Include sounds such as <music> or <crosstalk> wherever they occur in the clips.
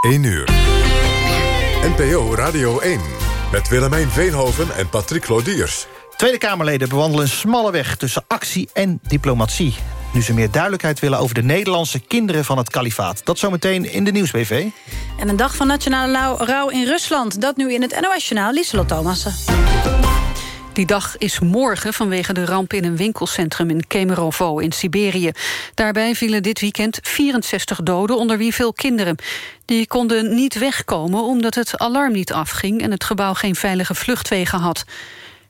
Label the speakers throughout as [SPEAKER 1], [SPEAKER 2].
[SPEAKER 1] 1 uur. NPO Radio 1 met Willemijn Veenhoven en Patrick Lodiers.
[SPEAKER 2] Tweede Kamerleden bewandelen een smalle weg tussen actie en diplomatie. Nu ze meer duidelijkheid willen over de Nederlandse kinderen van het kalifaat. Dat zometeen in de Nieuwsbv.
[SPEAKER 3] En een dag van nationale rouw in Rusland. Dat nu in het NOS-journaal Lieselot Thomassen.
[SPEAKER 4] Die dag is morgen vanwege de ramp in een winkelcentrum in Kemerovo in Siberië. Daarbij vielen dit weekend 64 doden, onder wie veel kinderen. Die konden niet wegkomen omdat het alarm niet afging... en het gebouw geen veilige vluchtwegen had.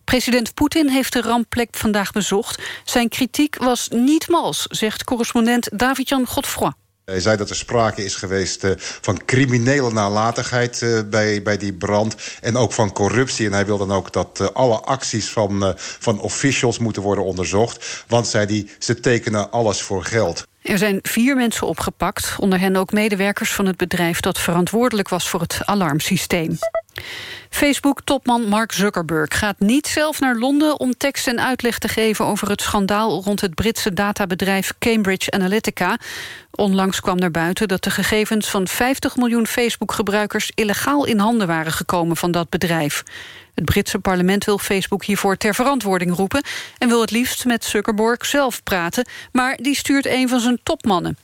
[SPEAKER 4] President Poetin heeft de rampplek vandaag bezocht. Zijn kritiek was niet mals, zegt correspondent David-Jan Godfroy.
[SPEAKER 5] Hij zei dat er sprake is geweest uh, van criminele nalatigheid uh, bij, bij die brand. En ook van corruptie. En hij wil dan ook dat uh, alle acties van, van officials moeten worden onderzocht. Want, zei hij, ze tekenen alles voor geld.
[SPEAKER 4] Er zijn vier mensen opgepakt. Onder hen ook medewerkers van het bedrijf dat verantwoordelijk was voor het alarmsysteem. Facebook-topman Mark Zuckerberg gaat niet zelf naar Londen... om tekst en uitleg te geven over het schandaal... rond het Britse databedrijf Cambridge Analytica. Onlangs kwam naar buiten dat de gegevens van 50 miljoen Facebook-gebruikers... illegaal in handen waren gekomen van dat bedrijf. Het Britse parlement wil Facebook hiervoor ter verantwoording roepen... en wil het liefst met Zuckerberg zelf praten... maar die stuurt een van zijn topmannen.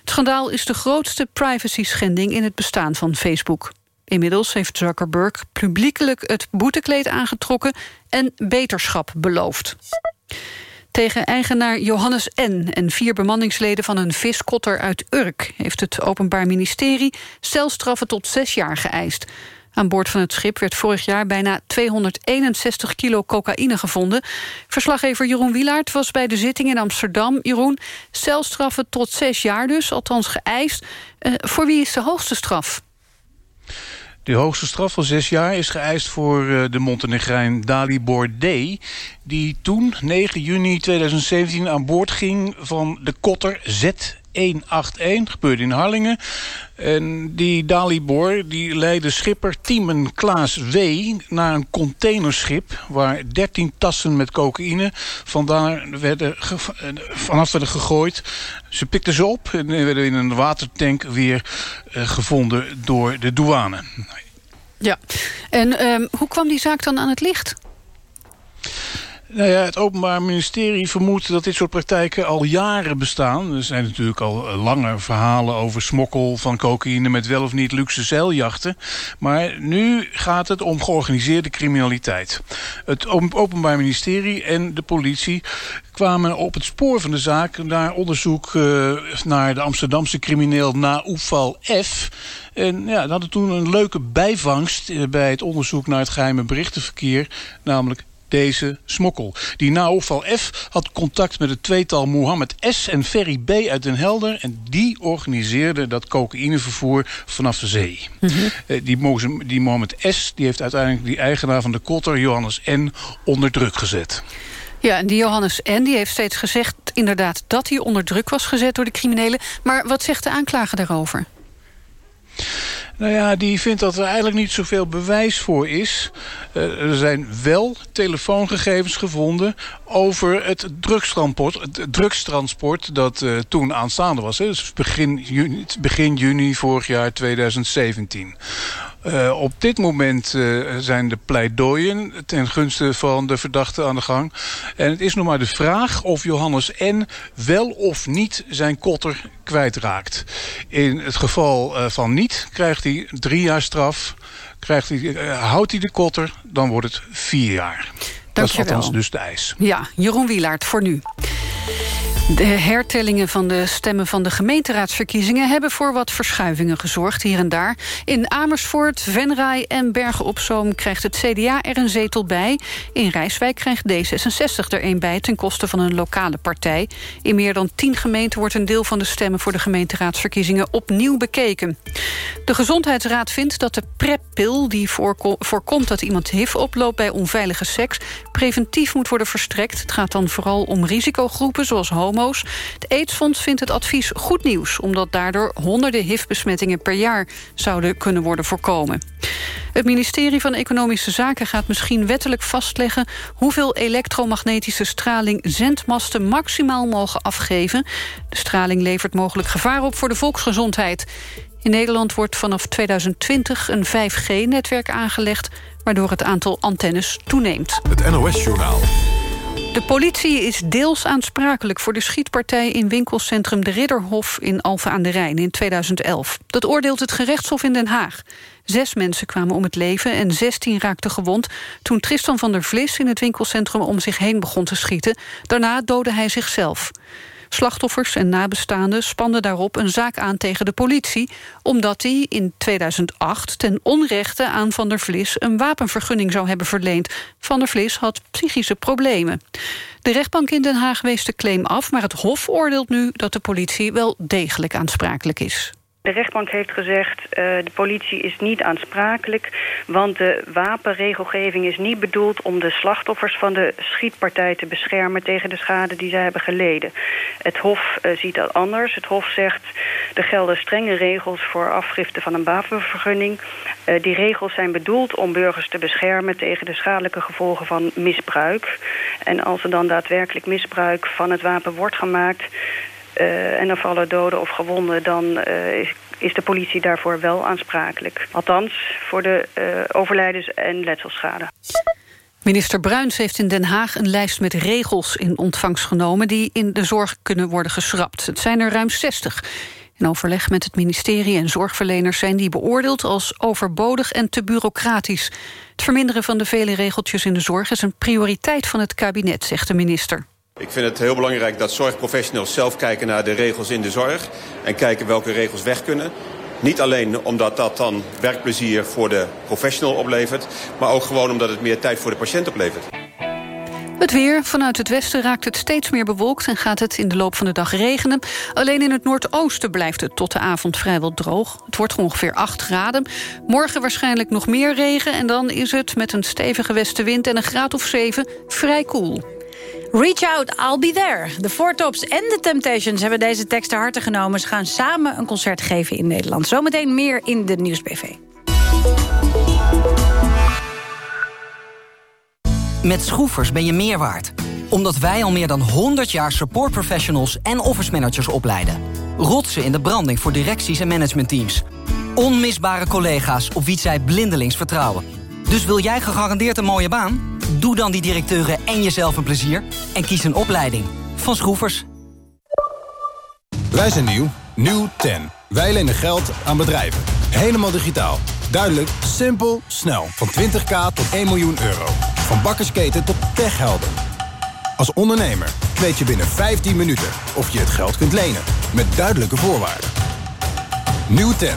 [SPEAKER 4] Het schandaal is de grootste privacy-schending in het bestaan van Facebook. Inmiddels heeft Zuckerberg publiekelijk het boetekleed aangetrokken... en beterschap beloofd. Tegen eigenaar Johannes N. en vier bemanningsleden van een viskotter uit Urk... heeft het Openbaar Ministerie celstraffen tot zes jaar geëist. Aan boord van het schip werd vorig jaar bijna 261 kilo cocaïne gevonden. Verslaggever Jeroen Wielaert was bij de zitting in Amsterdam. Jeroen, celstraffen tot zes jaar dus, althans geëist. Uh, voor wie is de hoogste straf?
[SPEAKER 6] De hoogste straf van zes jaar is geëist voor uh, de Montenegrijn Dalibor D... die toen, 9 juni 2017, aan boord ging van de kotter Z 181, gebeurde in Harlingen. En die Dalibor die leidde schipper Tiemen Klaas W. naar een containerschip... waar 13 tassen met cocaïne vandaar werden vanaf werden gegooid. Ze pikten ze op en werden in een watertank weer uh, gevonden door de douane.
[SPEAKER 4] Ja, en um, hoe kwam die zaak dan aan het licht?
[SPEAKER 6] Nou ja, het Openbaar Ministerie vermoedt dat dit soort praktijken al jaren bestaan. Er zijn natuurlijk al lange verhalen over smokkel van cocaïne... met wel of niet luxe zeiljachten. Maar nu gaat het om georganiseerde criminaliteit. Het Openbaar Ministerie en de politie kwamen op het spoor van de zaak... naar onderzoek uh, naar de Amsterdamse crimineel Naoufal F... En ja, dat hadden toen een leuke bijvangst bij het onderzoek naar het geheime berichtenverkeer. Namelijk deze smokkel. Die naopval F had contact met het tweetal Mohammed S. en Ferry B. uit Den Helder. En die organiseerde dat cocaïnevervoer vanaf de zee. Mm -hmm. die, die Mohammed S. die heeft uiteindelijk die eigenaar van de kotter, Johannes N. onder druk gezet.
[SPEAKER 4] Ja, en die Johannes N. die heeft steeds gezegd inderdaad dat hij onder druk was gezet door de criminelen. Maar wat zegt de aanklager daarover?
[SPEAKER 6] Nou ja, die vindt dat er eigenlijk niet zoveel bewijs voor is. Uh, er zijn wel telefoongegevens gevonden over het drugstransport, het drugstransport dat uh, toen aanstaande was. Hè. Dus begin juni, begin juni vorig jaar 2017. Uh, op dit moment uh, zijn de pleidooien ten gunste van de verdachte aan de gang. En het is nog maar de vraag of Johannes N. wel of niet zijn kotter kwijtraakt. In het geval uh, van niet krijgt hij drie jaar straf. Krijgt hij, houdt hij de kotter, dan wordt het vier jaar. Dat is althans dus de eis.
[SPEAKER 4] Ja, Jeroen Wielaert voor nu. De hertellingen van de stemmen van de gemeenteraadsverkiezingen... hebben voor wat verschuivingen gezorgd hier en daar. In Amersfoort, Venray en Bergen op Zoom krijgt het CDA er een zetel bij. In Rijswijk krijgt D66 er een bij ten koste van een lokale partij. In meer dan tien gemeenten wordt een deel van de stemmen... voor de gemeenteraadsverkiezingen opnieuw bekeken. De Gezondheidsraad vindt dat de PrEP-pil... die voorkomt dat iemand HIV oploopt bij onveilige seks... preventief moet worden verstrekt. Het gaat dan vooral om risicogroepen zoals homo het AIDS-fonds vindt het advies goed nieuws... omdat daardoor honderden HIV-besmettingen per jaar zouden kunnen worden voorkomen. Het ministerie van Economische Zaken gaat misschien wettelijk vastleggen... hoeveel elektromagnetische straling zendmasten maximaal mogen afgeven. De straling levert mogelijk gevaar op voor de volksgezondheid. In Nederland wordt vanaf 2020 een 5G-netwerk aangelegd... waardoor het aantal antennes toeneemt.
[SPEAKER 1] Het NOS-journaal.
[SPEAKER 4] De politie is deels aansprakelijk voor de schietpartij... in winkelcentrum De Ridderhof in Alphen aan de Rijn in 2011. Dat oordeelt het gerechtshof in Den Haag. Zes mensen kwamen om het leven en 16 raakten gewond... toen Tristan van der Vlis in het winkelcentrum om zich heen begon te schieten. Daarna doodde hij zichzelf. Slachtoffers en nabestaanden spanden daarop een zaak aan tegen de politie... omdat hij in 2008 ten onrechte aan Van der Vlis... een wapenvergunning zou hebben verleend. Van der Vlis had psychische problemen. De rechtbank in Den Haag wees de claim af... maar het Hof oordeelt nu dat de politie wel degelijk aansprakelijk is.
[SPEAKER 7] De rechtbank heeft gezegd, uh, de politie is niet aansprakelijk... want de wapenregelgeving is niet bedoeld om de slachtoffers van de schietpartij te beschermen... tegen de schade die zij hebben geleden. Het Hof uh, ziet dat anders. Het Hof zegt, er gelden strenge regels voor afgifte van een wapenvergunning. Uh, die regels zijn bedoeld om burgers te beschermen... tegen de schadelijke gevolgen van misbruik. En als er dan daadwerkelijk misbruik van het wapen wordt gemaakt... Uh, en er vallen doden of gewonden... dan uh, is, is, de politie daarvoor wel aansprakelijk. Althans, voor de uh, overlijdens- en letselschade.
[SPEAKER 4] Minister Bruins heeft in Den Haag een lijst met regels in ontvangst genomen... die in de zorg kunnen worden geschrapt. Het zijn er ruim 60. In overleg met het ministerie en zorgverleners zijn die beoordeeld als overbodig en te bureaucratisch. Het verminderen van de vele regeltjes in de zorg is een prioriteit van het kabinet, zegt de minister.
[SPEAKER 8] Ik vind het heel belangrijk dat zorgprofessionals zelf kijken naar de regels in de zorg... en kijken welke regels weg kunnen. Niet alleen omdat dat dan werkplezier voor de professional oplevert... maar ook gewoon omdat het meer tijd voor de patiënt oplevert.
[SPEAKER 4] Het weer. Vanuit het westen raakt het steeds meer bewolkt... en gaat het in de loop van de dag regenen. Alleen in het noordoosten blijft het tot de avond vrijwel droog. Het wordt ongeveer 8 graden. Morgen waarschijnlijk nog meer regen... en dan is het met een stevige westenwind en een graad of 7 vrij koel.
[SPEAKER 3] Reach out, I'll be there. De Four Tops en de Temptations hebben deze tekst te harte genomen. Ze gaan samen een concert geven in Nederland. Zometeen meer in de Nieuwsbv.
[SPEAKER 9] Met Schroefers ben je meer waard. Omdat wij al meer dan 100 jaar support professionals en office managers opleiden. Rotsen in de branding voor directies en managementteams. Onmisbare collega's op wie zij blindelings vertrouwen. Dus wil jij gegarandeerd een mooie baan? Doe dan die directeuren en jezelf een plezier. En kies een opleiding. Van Schroefers.
[SPEAKER 10] Wij zijn nieuw. Nieuw 10. Wij lenen geld aan bedrijven. Helemaal digitaal. Duidelijk, simpel, snel. Van 20k tot 1 miljoen euro. Van bakkersketen tot techhelden. Als ondernemer weet je binnen 15 minuten of je het geld kunt lenen. Met duidelijke voorwaarden. Nieuw 10.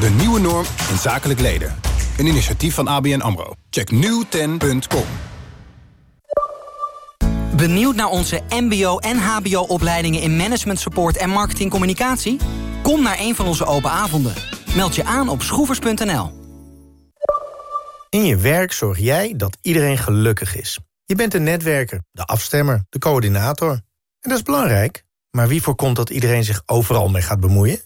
[SPEAKER 10] De nieuwe norm in zakelijk leden. Een initiatief van ABN AMRO. Check nieuwten.com.
[SPEAKER 9] Benieuwd naar onze mbo- en hbo-opleidingen in management support en marketingcommunicatie? Kom naar een van onze open avonden. Meld je aan op schroevers.nl.
[SPEAKER 2] In je werk zorg jij dat iedereen gelukkig is. Je bent de netwerker, de afstemmer, de coördinator. En dat is belangrijk. Maar wie voorkomt dat iedereen zich overal mee gaat bemoeien?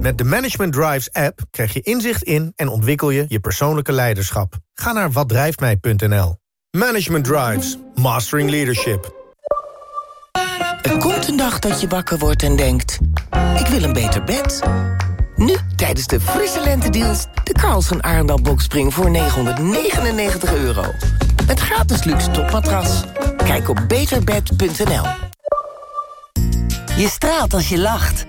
[SPEAKER 2] Met de Management Drives app krijg je inzicht in en ontwikkel je je persoonlijke leiderschap. Ga naar watdrijftmij.nl. Management Drives. Mastering Leadership.
[SPEAKER 11] Er komt een dag dat je wakker wordt en denkt... ik wil een beter bed. Nu, tijdens de frisse lentedeals... de Carlsen Arendal Boxspring voor 999 euro. Met gratis luxe topmatras. Kijk op beterbed.nl.
[SPEAKER 12] Je straalt als je lacht.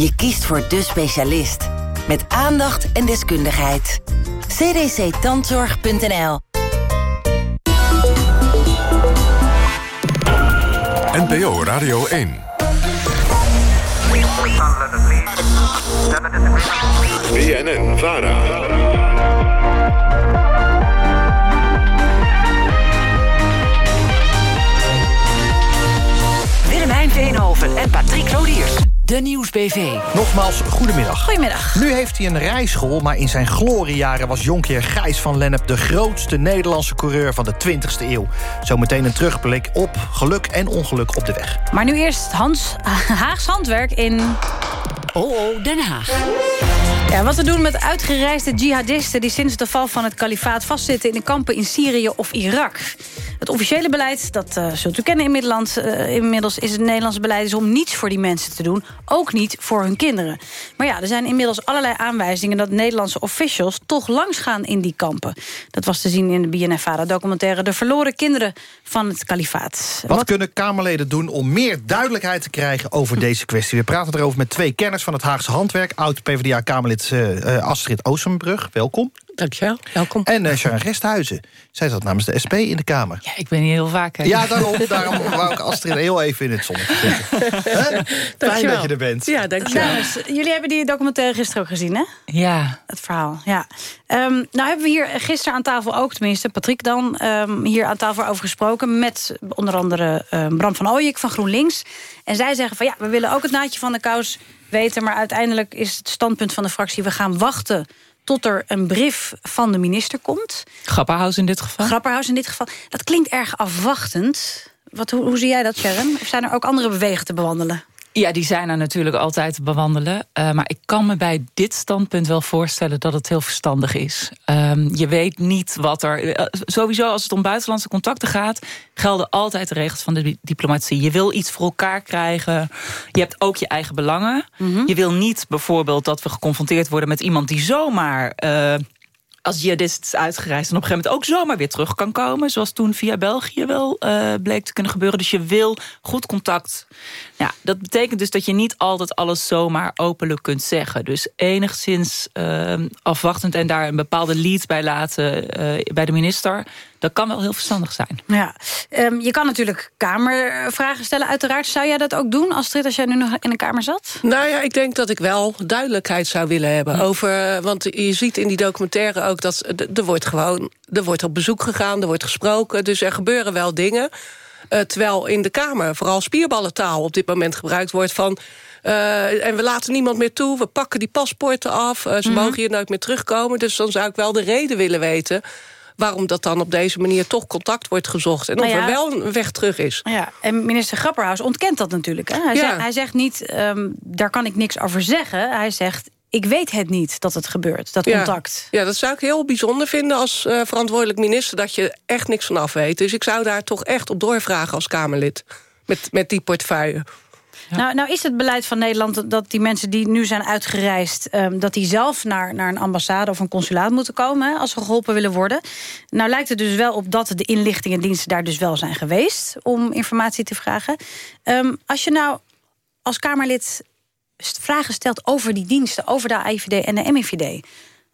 [SPEAKER 12] Je kiest voor de specialist. Met aandacht en deskundigheid. cdctandzorg.nl
[SPEAKER 1] NPO Radio 1. BNN Vara.
[SPEAKER 12] De Nieuwsbv.
[SPEAKER 2] Nogmaals, goedemiddag.
[SPEAKER 3] Goedemiddag.
[SPEAKER 2] Nu heeft hij een rijschool, maar in zijn gloriejaren was jonkheer Gijs van Lennep... de grootste Nederlandse coureur van de 20e eeuw. Zometeen een terugblik op geluk en ongeluk op de weg.
[SPEAKER 3] Maar nu eerst Hans Haags handwerk in...
[SPEAKER 12] Oh, oh, Den Haag.
[SPEAKER 3] Ja, wat te doen met uitgereisde jihadisten... die sinds de val van het kalifaat vastzitten in de kampen in Syrië of Irak. Het officiële beleid, dat uh, zult u kennen inmiddels, uh, inmiddels... is het Nederlandse beleid is om niets voor die mensen te doen. Ook niet voor hun kinderen. Maar ja, er zijn inmiddels allerlei aanwijzingen... dat Nederlandse officials toch langsgaan in die kampen. Dat was te zien in de BNFVARA-documentaire... De verloren kinderen van het kalifaat.
[SPEAKER 13] Wat, Wat kunnen Kamerleden doen om meer duidelijkheid te krijgen over deze kwestie? We praten erover met twee kenners van het Haagse Handwerk... oud-PVDA-Kamerlid uh, Astrid Oostenbrug, welkom.
[SPEAKER 14] Dankjewel, welkom.
[SPEAKER 13] En uh, Sharon Gesthuizen. Zij zat namens de SP in de Kamer.
[SPEAKER 14] Ja, ik ben hier heel vaak. Hè.
[SPEAKER 13] Ja, daarom, daarom wou ik Astrid heel even in het zonnetje zetten. <laughs> Fijn dat je er bent.
[SPEAKER 14] Ja, dankjewel.
[SPEAKER 3] Dames, jullie hebben die documentaire gisteren ook gezien, hè?
[SPEAKER 14] Ja.
[SPEAKER 3] Het verhaal, ja. Um, nou hebben we hier gisteren aan tafel ook, tenminste, Patrick dan... Um, hier aan tafel over gesproken met onder andere um, Bram van Ooyek van GroenLinks. En zij zeggen van ja, we willen ook het naadje van de kous weten... maar uiteindelijk is het standpunt van de fractie... we gaan wachten tot er een brief van de minister komt.
[SPEAKER 14] Grapperhaus in dit geval?
[SPEAKER 3] Grapperhaus in dit geval. Dat klinkt erg afwachtend. Wat, hoe, hoe zie jij dat, Sharon? Of zijn er ook andere bewegen te bewandelen?
[SPEAKER 14] Ja, die zijn er natuurlijk altijd te bewandelen. Uh, maar ik kan me bij dit standpunt wel voorstellen dat het heel verstandig is. Um, je weet niet wat er... Uh, sowieso als het om buitenlandse contacten gaat... gelden altijd de regels van de diplomatie. Je wil iets voor elkaar krijgen. Je hebt ook je eigen belangen. Mm -hmm. Je wil niet bijvoorbeeld dat we geconfronteerd worden met iemand die zomaar... Als jihadist is uitgereisd en op een gegeven moment ook zomaar weer terug kan komen. Zoals toen via België wel uh, bleek te kunnen gebeuren. Dus je wil goed contact. Ja, dat betekent dus dat je niet altijd alles zomaar openlijk kunt zeggen. Dus enigszins uh, afwachtend en daar een bepaalde lead bij laten uh, bij de minister. Dat kan wel heel verstandig zijn.
[SPEAKER 3] Ja, um, je kan natuurlijk kamervragen stellen uiteraard. Zou jij dat ook doen, Astrid, als jij nu nog in de Kamer zat?
[SPEAKER 15] Nou ja, ik denk dat ik wel duidelijkheid zou willen hebben. Over, want je ziet in die documentaire ook dat er wordt gewoon... er wordt op bezoek gegaan, er wordt gesproken. Dus er gebeuren wel dingen. Uh, terwijl in de Kamer vooral spierballentaal op dit moment gebruikt wordt van... Uh, en we laten niemand meer toe, we pakken die paspoorten af... Uh, ze mm -hmm. mogen hier nooit meer terugkomen. Dus dan zou ik wel de reden willen weten waarom dat dan op deze manier toch contact wordt gezocht. En of nou ja, er wel een weg terug is.
[SPEAKER 3] Ja, en minister Grapperhaus ontkent dat natuurlijk. Hè? Hij, ja. zegt, hij zegt niet, um, daar kan ik niks over zeggen. Hij zegt, ik weet het niet dat het gebeurt, dat
[SPEAKER 15] ja.
[SPEAKER 3] contact.
[SPEAKER 15] Ja, dat zou ik heel bijzonder vinden als uh, verantwoordelijk minister... dat je echt niks van af weet. Dus ik zou daar toch echt op doorvragen als Kamerlid. Met, met die portefeuille.
[SPEAKER 3] Nou, nou is het beleid van Nederland dat die mensen die nu zijn uitgereisd... Um, dat die zelf naar, naar een ambassade of een consulaat moeten komen... Als ze geholpen willen worden. Nou lijkt het dus wel op dat de inlichtingendiensten daar dus wel zijn geweest... om informatie te vragen. Um, als je nou als Kamerlid vragen stelt over die diensten... over de AIVD en de MIVD...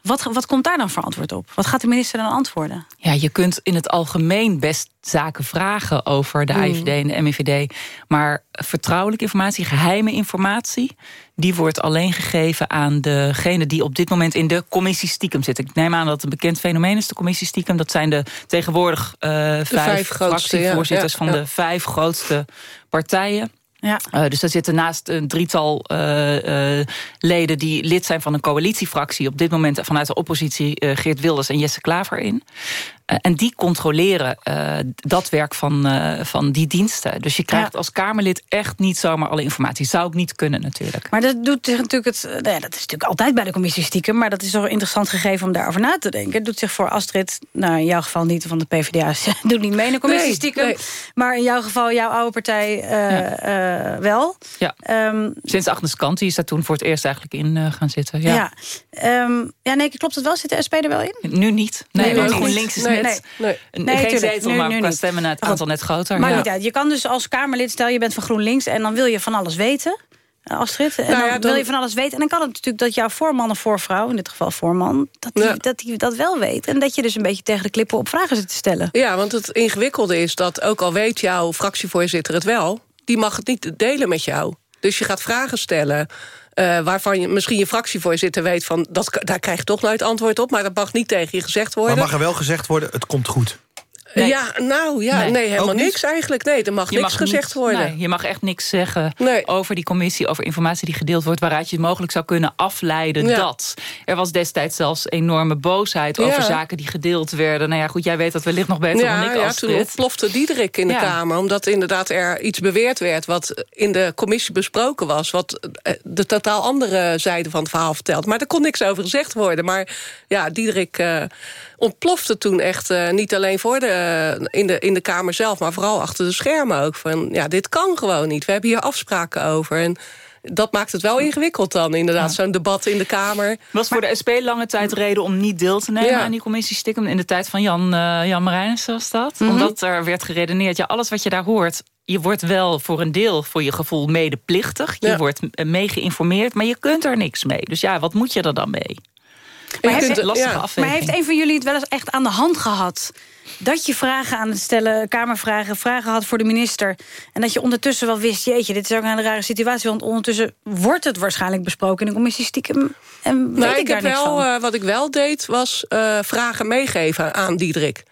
[SPEAKER 3] Wat, wat komt daar dan voor antwoord op? Wat gaat de minister dan antwoorden?
[SPEAKER 14] Ja, je kunt in het algemeen best zaken vragen over de mm. IVD en de MIVD. Maar vertrouwelijke informatie, geheime informatie... die wordt alleen gegeven aan degene die op dit moment in de commissie stiekem zit. Ik neem aan dat het een bekend fenomeen is, de commissie stiekem. Dat zijn de tegenwoordig uh, vijf,
[SPEAKER 15] vijf
[SPEAKER 14] fractievoorzitters
[SPEAKER 15] ja, ja,
[SPEAKER 14] van de vijf grootste partijen.
[SPEAKER 3] Ja.
[SPEAKER 14] Uh, dus daar zitten naast een drietal uh, uh, leden die lid zijn van een coalitiefractie... op dit moment vanuit de oppositie Geert Wilders en Jesse Klaver in. En die controleren dat werk van, van die diensten. Dus je krijgt ja. als Kamerlid echt niet zomaar alle informatie. Zou ook niet kunnen natuurlijk.
[SPEAKER 3] Maar dat doet zich natuurlijk het. Nou ja, dat is natuurlijk altijd bij de commissie stiekem. Maar dat is toch interessant gegeven om daarover na te denken. Het doet zich voor Astrid, nou in jouw geval niet van de PvdA... <laughs> doet niet mee in de commissie
[SPEAKER 15] nee,
[SPEAKER 3] stiekem.
[SPEAKER 15] Nee.
[SPEAKER 3] Maar in jouw geval, jouw oude partij... Ja. Wel.
[SPEAKER 14] Ja. Um, Sinds Agnes Kant, die is daar toen voor het eerst eigenlijk in gaan zitten. Ja,
[SPEAKER 3] ja. Um, ja nee, klopt het wel? Zit de SP er wel in?
[SPEAKER 14] Nu niet. Nee,
[SPEAKER 3] nee
[SPEAKER 14] want GroenLinks is
[SPEAKER 3] nee,
[SPEAKER 14] net...
[SPEAKER 3] Nee,
[SPEAKER 14] nee. nee geen zetel,
[SPEAKER 3] nu,
[SPEAKER 14] maar
[SPEAKER 3] nu
[SPEAKER 14] qua
[SPEAKER 3] niet.
[SPEAKER 14] stemmen het aantal net groter.
[SPEAKER 3] Maar
[SPEAKER 14] ja.
[SPEAKER 3] niet uit. Je kan dus als Kamerlid, stel je bent van GroenLinks... en dan wil je van alles weten... Astrid, en
[SPEAKER 15] nou
[SPEAKER 3] dan,
[SPEAKER 15] ja, dan
[SPEAKER 3] wil je van alles weten. En dan kan het natuurlijk dat jouw voorman of voorvrouw... in dit geval voorman, dat die,
[SPEAKER 15] Ja.
[SPEAKER 3] dat, die dat wel weet. En dat je dus een beetje tegen de klippen op vragen zit te stellen.
[SPEAKER 15] Ja, want het ingewikkelde is dat ook al weet jouw fractievoorzitter het wel... die mag het niet delen met jou. Dus je gaat vragen stellen... Uh, waarvan je, misschien je fractievoorzitter weet van... Dat, daar krijg je toch nooit antwoord op... maar dat mag niet tegen je gezegd worden.
[SPEAKER 13] Maar mag er wel gezegd worden, het komt goed?
[SPEAKER 15] Ja, nou ja, nee,
[SPEAKER 14] Nee.
[SPEAKER 15] helemaal niks eigenlijk. Nee, er mag
[SPEAKER 14] Je
[SPEAKER 15] niks
[SPEAKER 14] mag
[SPEAKER 15] gezegd worden.
[SPEAKER 14] nee, je mag echt niks zeggen over die commissie, over informatie die gedeeld wordt... waaruit je het mogelijk zou kunnen afleiden
[SPEAKER 15] Ja.
[SPEAKER 14] dat. Er was destijds zelfs enorme boosheid over
[SPEAKER 15] Ja.
[SPEAKER 14] zaken die gedeeld werden. Nou ja, goed, jij weet dat wellicht nog beter dan ik
[SPEAKER 15] ja,
[SPEAKER 14] als
[SPEAKER 15] toen ontplofte Diederik in de. Kamer. Omdat inderdaad er iets beweerd werd wat in de commissie besproken was. Wat eh, de totaal andere zijde van het verhaal vertelt. Maar er kon niks over gezegd worden. Maar ja, Diederik eh, ontplofte toen echt eh, niet alleen voor de, eh, in, de, in de Kamer zelf... maar vooral achter de schermen ook. Van ja, dit kan gewoon niet. We hebben hier afspraken over. En dat maakt het wel ingewikkeld dan, inderdaad. Zo'n debat in de Kamer.
[SPEAKER 14] was voor de SP lange tijd reden om niet deel te nemen
[SPEAKER 15] Ja.
[SPEAKER 14] aan die commissie stiekem. In de tijd van Jan, eh Jan was dat.
[SPEAKER 15] Mhm.
[SPEAKER 14] Omdat er werd geredeneerd, ja, alles wat je daar hoort... je wordt wel voor een deel voor je gevoel medeplichtig. Je
[SPEAKER 15] Ja.
[SPEAKER 14] wordt mee geïnformeerd, maar je kunt er niks mee. Dus ja, wat moet je er dan mee?
[SPEAKER 3] Maar
[SPEAKER 14] Maar
[SPEAKER 3] heeft, maar een van jullie het wel eens echt aan de hand gehad? Dat je vragen aan het stellen, kamervragen, vragen had voor de minister... en dat je ondertussen wel wist, jeetje, dit is ook een hele rare situatie... want ondertussen wordt het waarschijnlijk besproken in de commissie stiekem... en weet
[SPEAKER 15] Nou,
[SPEAKER 3] ik,
[SPEAKER 15] heb wel,
[SPEAKER 3] van.
[SPEAKER 15] eh, wat ik wel deed, was eh, vragen meegeven aan Diederik.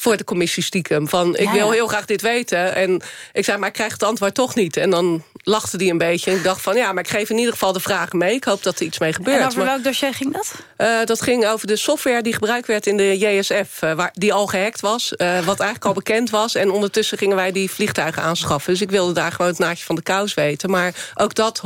[SPEAKER 15] Voor de commissie stiekem. Van, ik
[SPEAKER 3] Ja,
[SPEAKER 15] wil heel graag dit weten. En ik zei, maar ik krijg het antwoord toch niet. En dan lachte hij een beetje. En ik dacht van, ja, maar ik geef in ieder geval de vragen mee. Ik hoop dat er iets mee gebeurt.
[SPEAKER 3] en over
[SPEAKER 15] Maar,
[SPEAKER 3] welk dossier ging dat?
[SPEAKER 15] eh, dat ging over de software die gebruikt werd in de JSF. eh, waar, die al gehackt was. eh, wat eigenlijk al bekend was. En ondertussen gingen wij die vliegtuigen aanschaffen. Dus ik wilde daar gewoon het naadje van de kous weten. Maar ook dat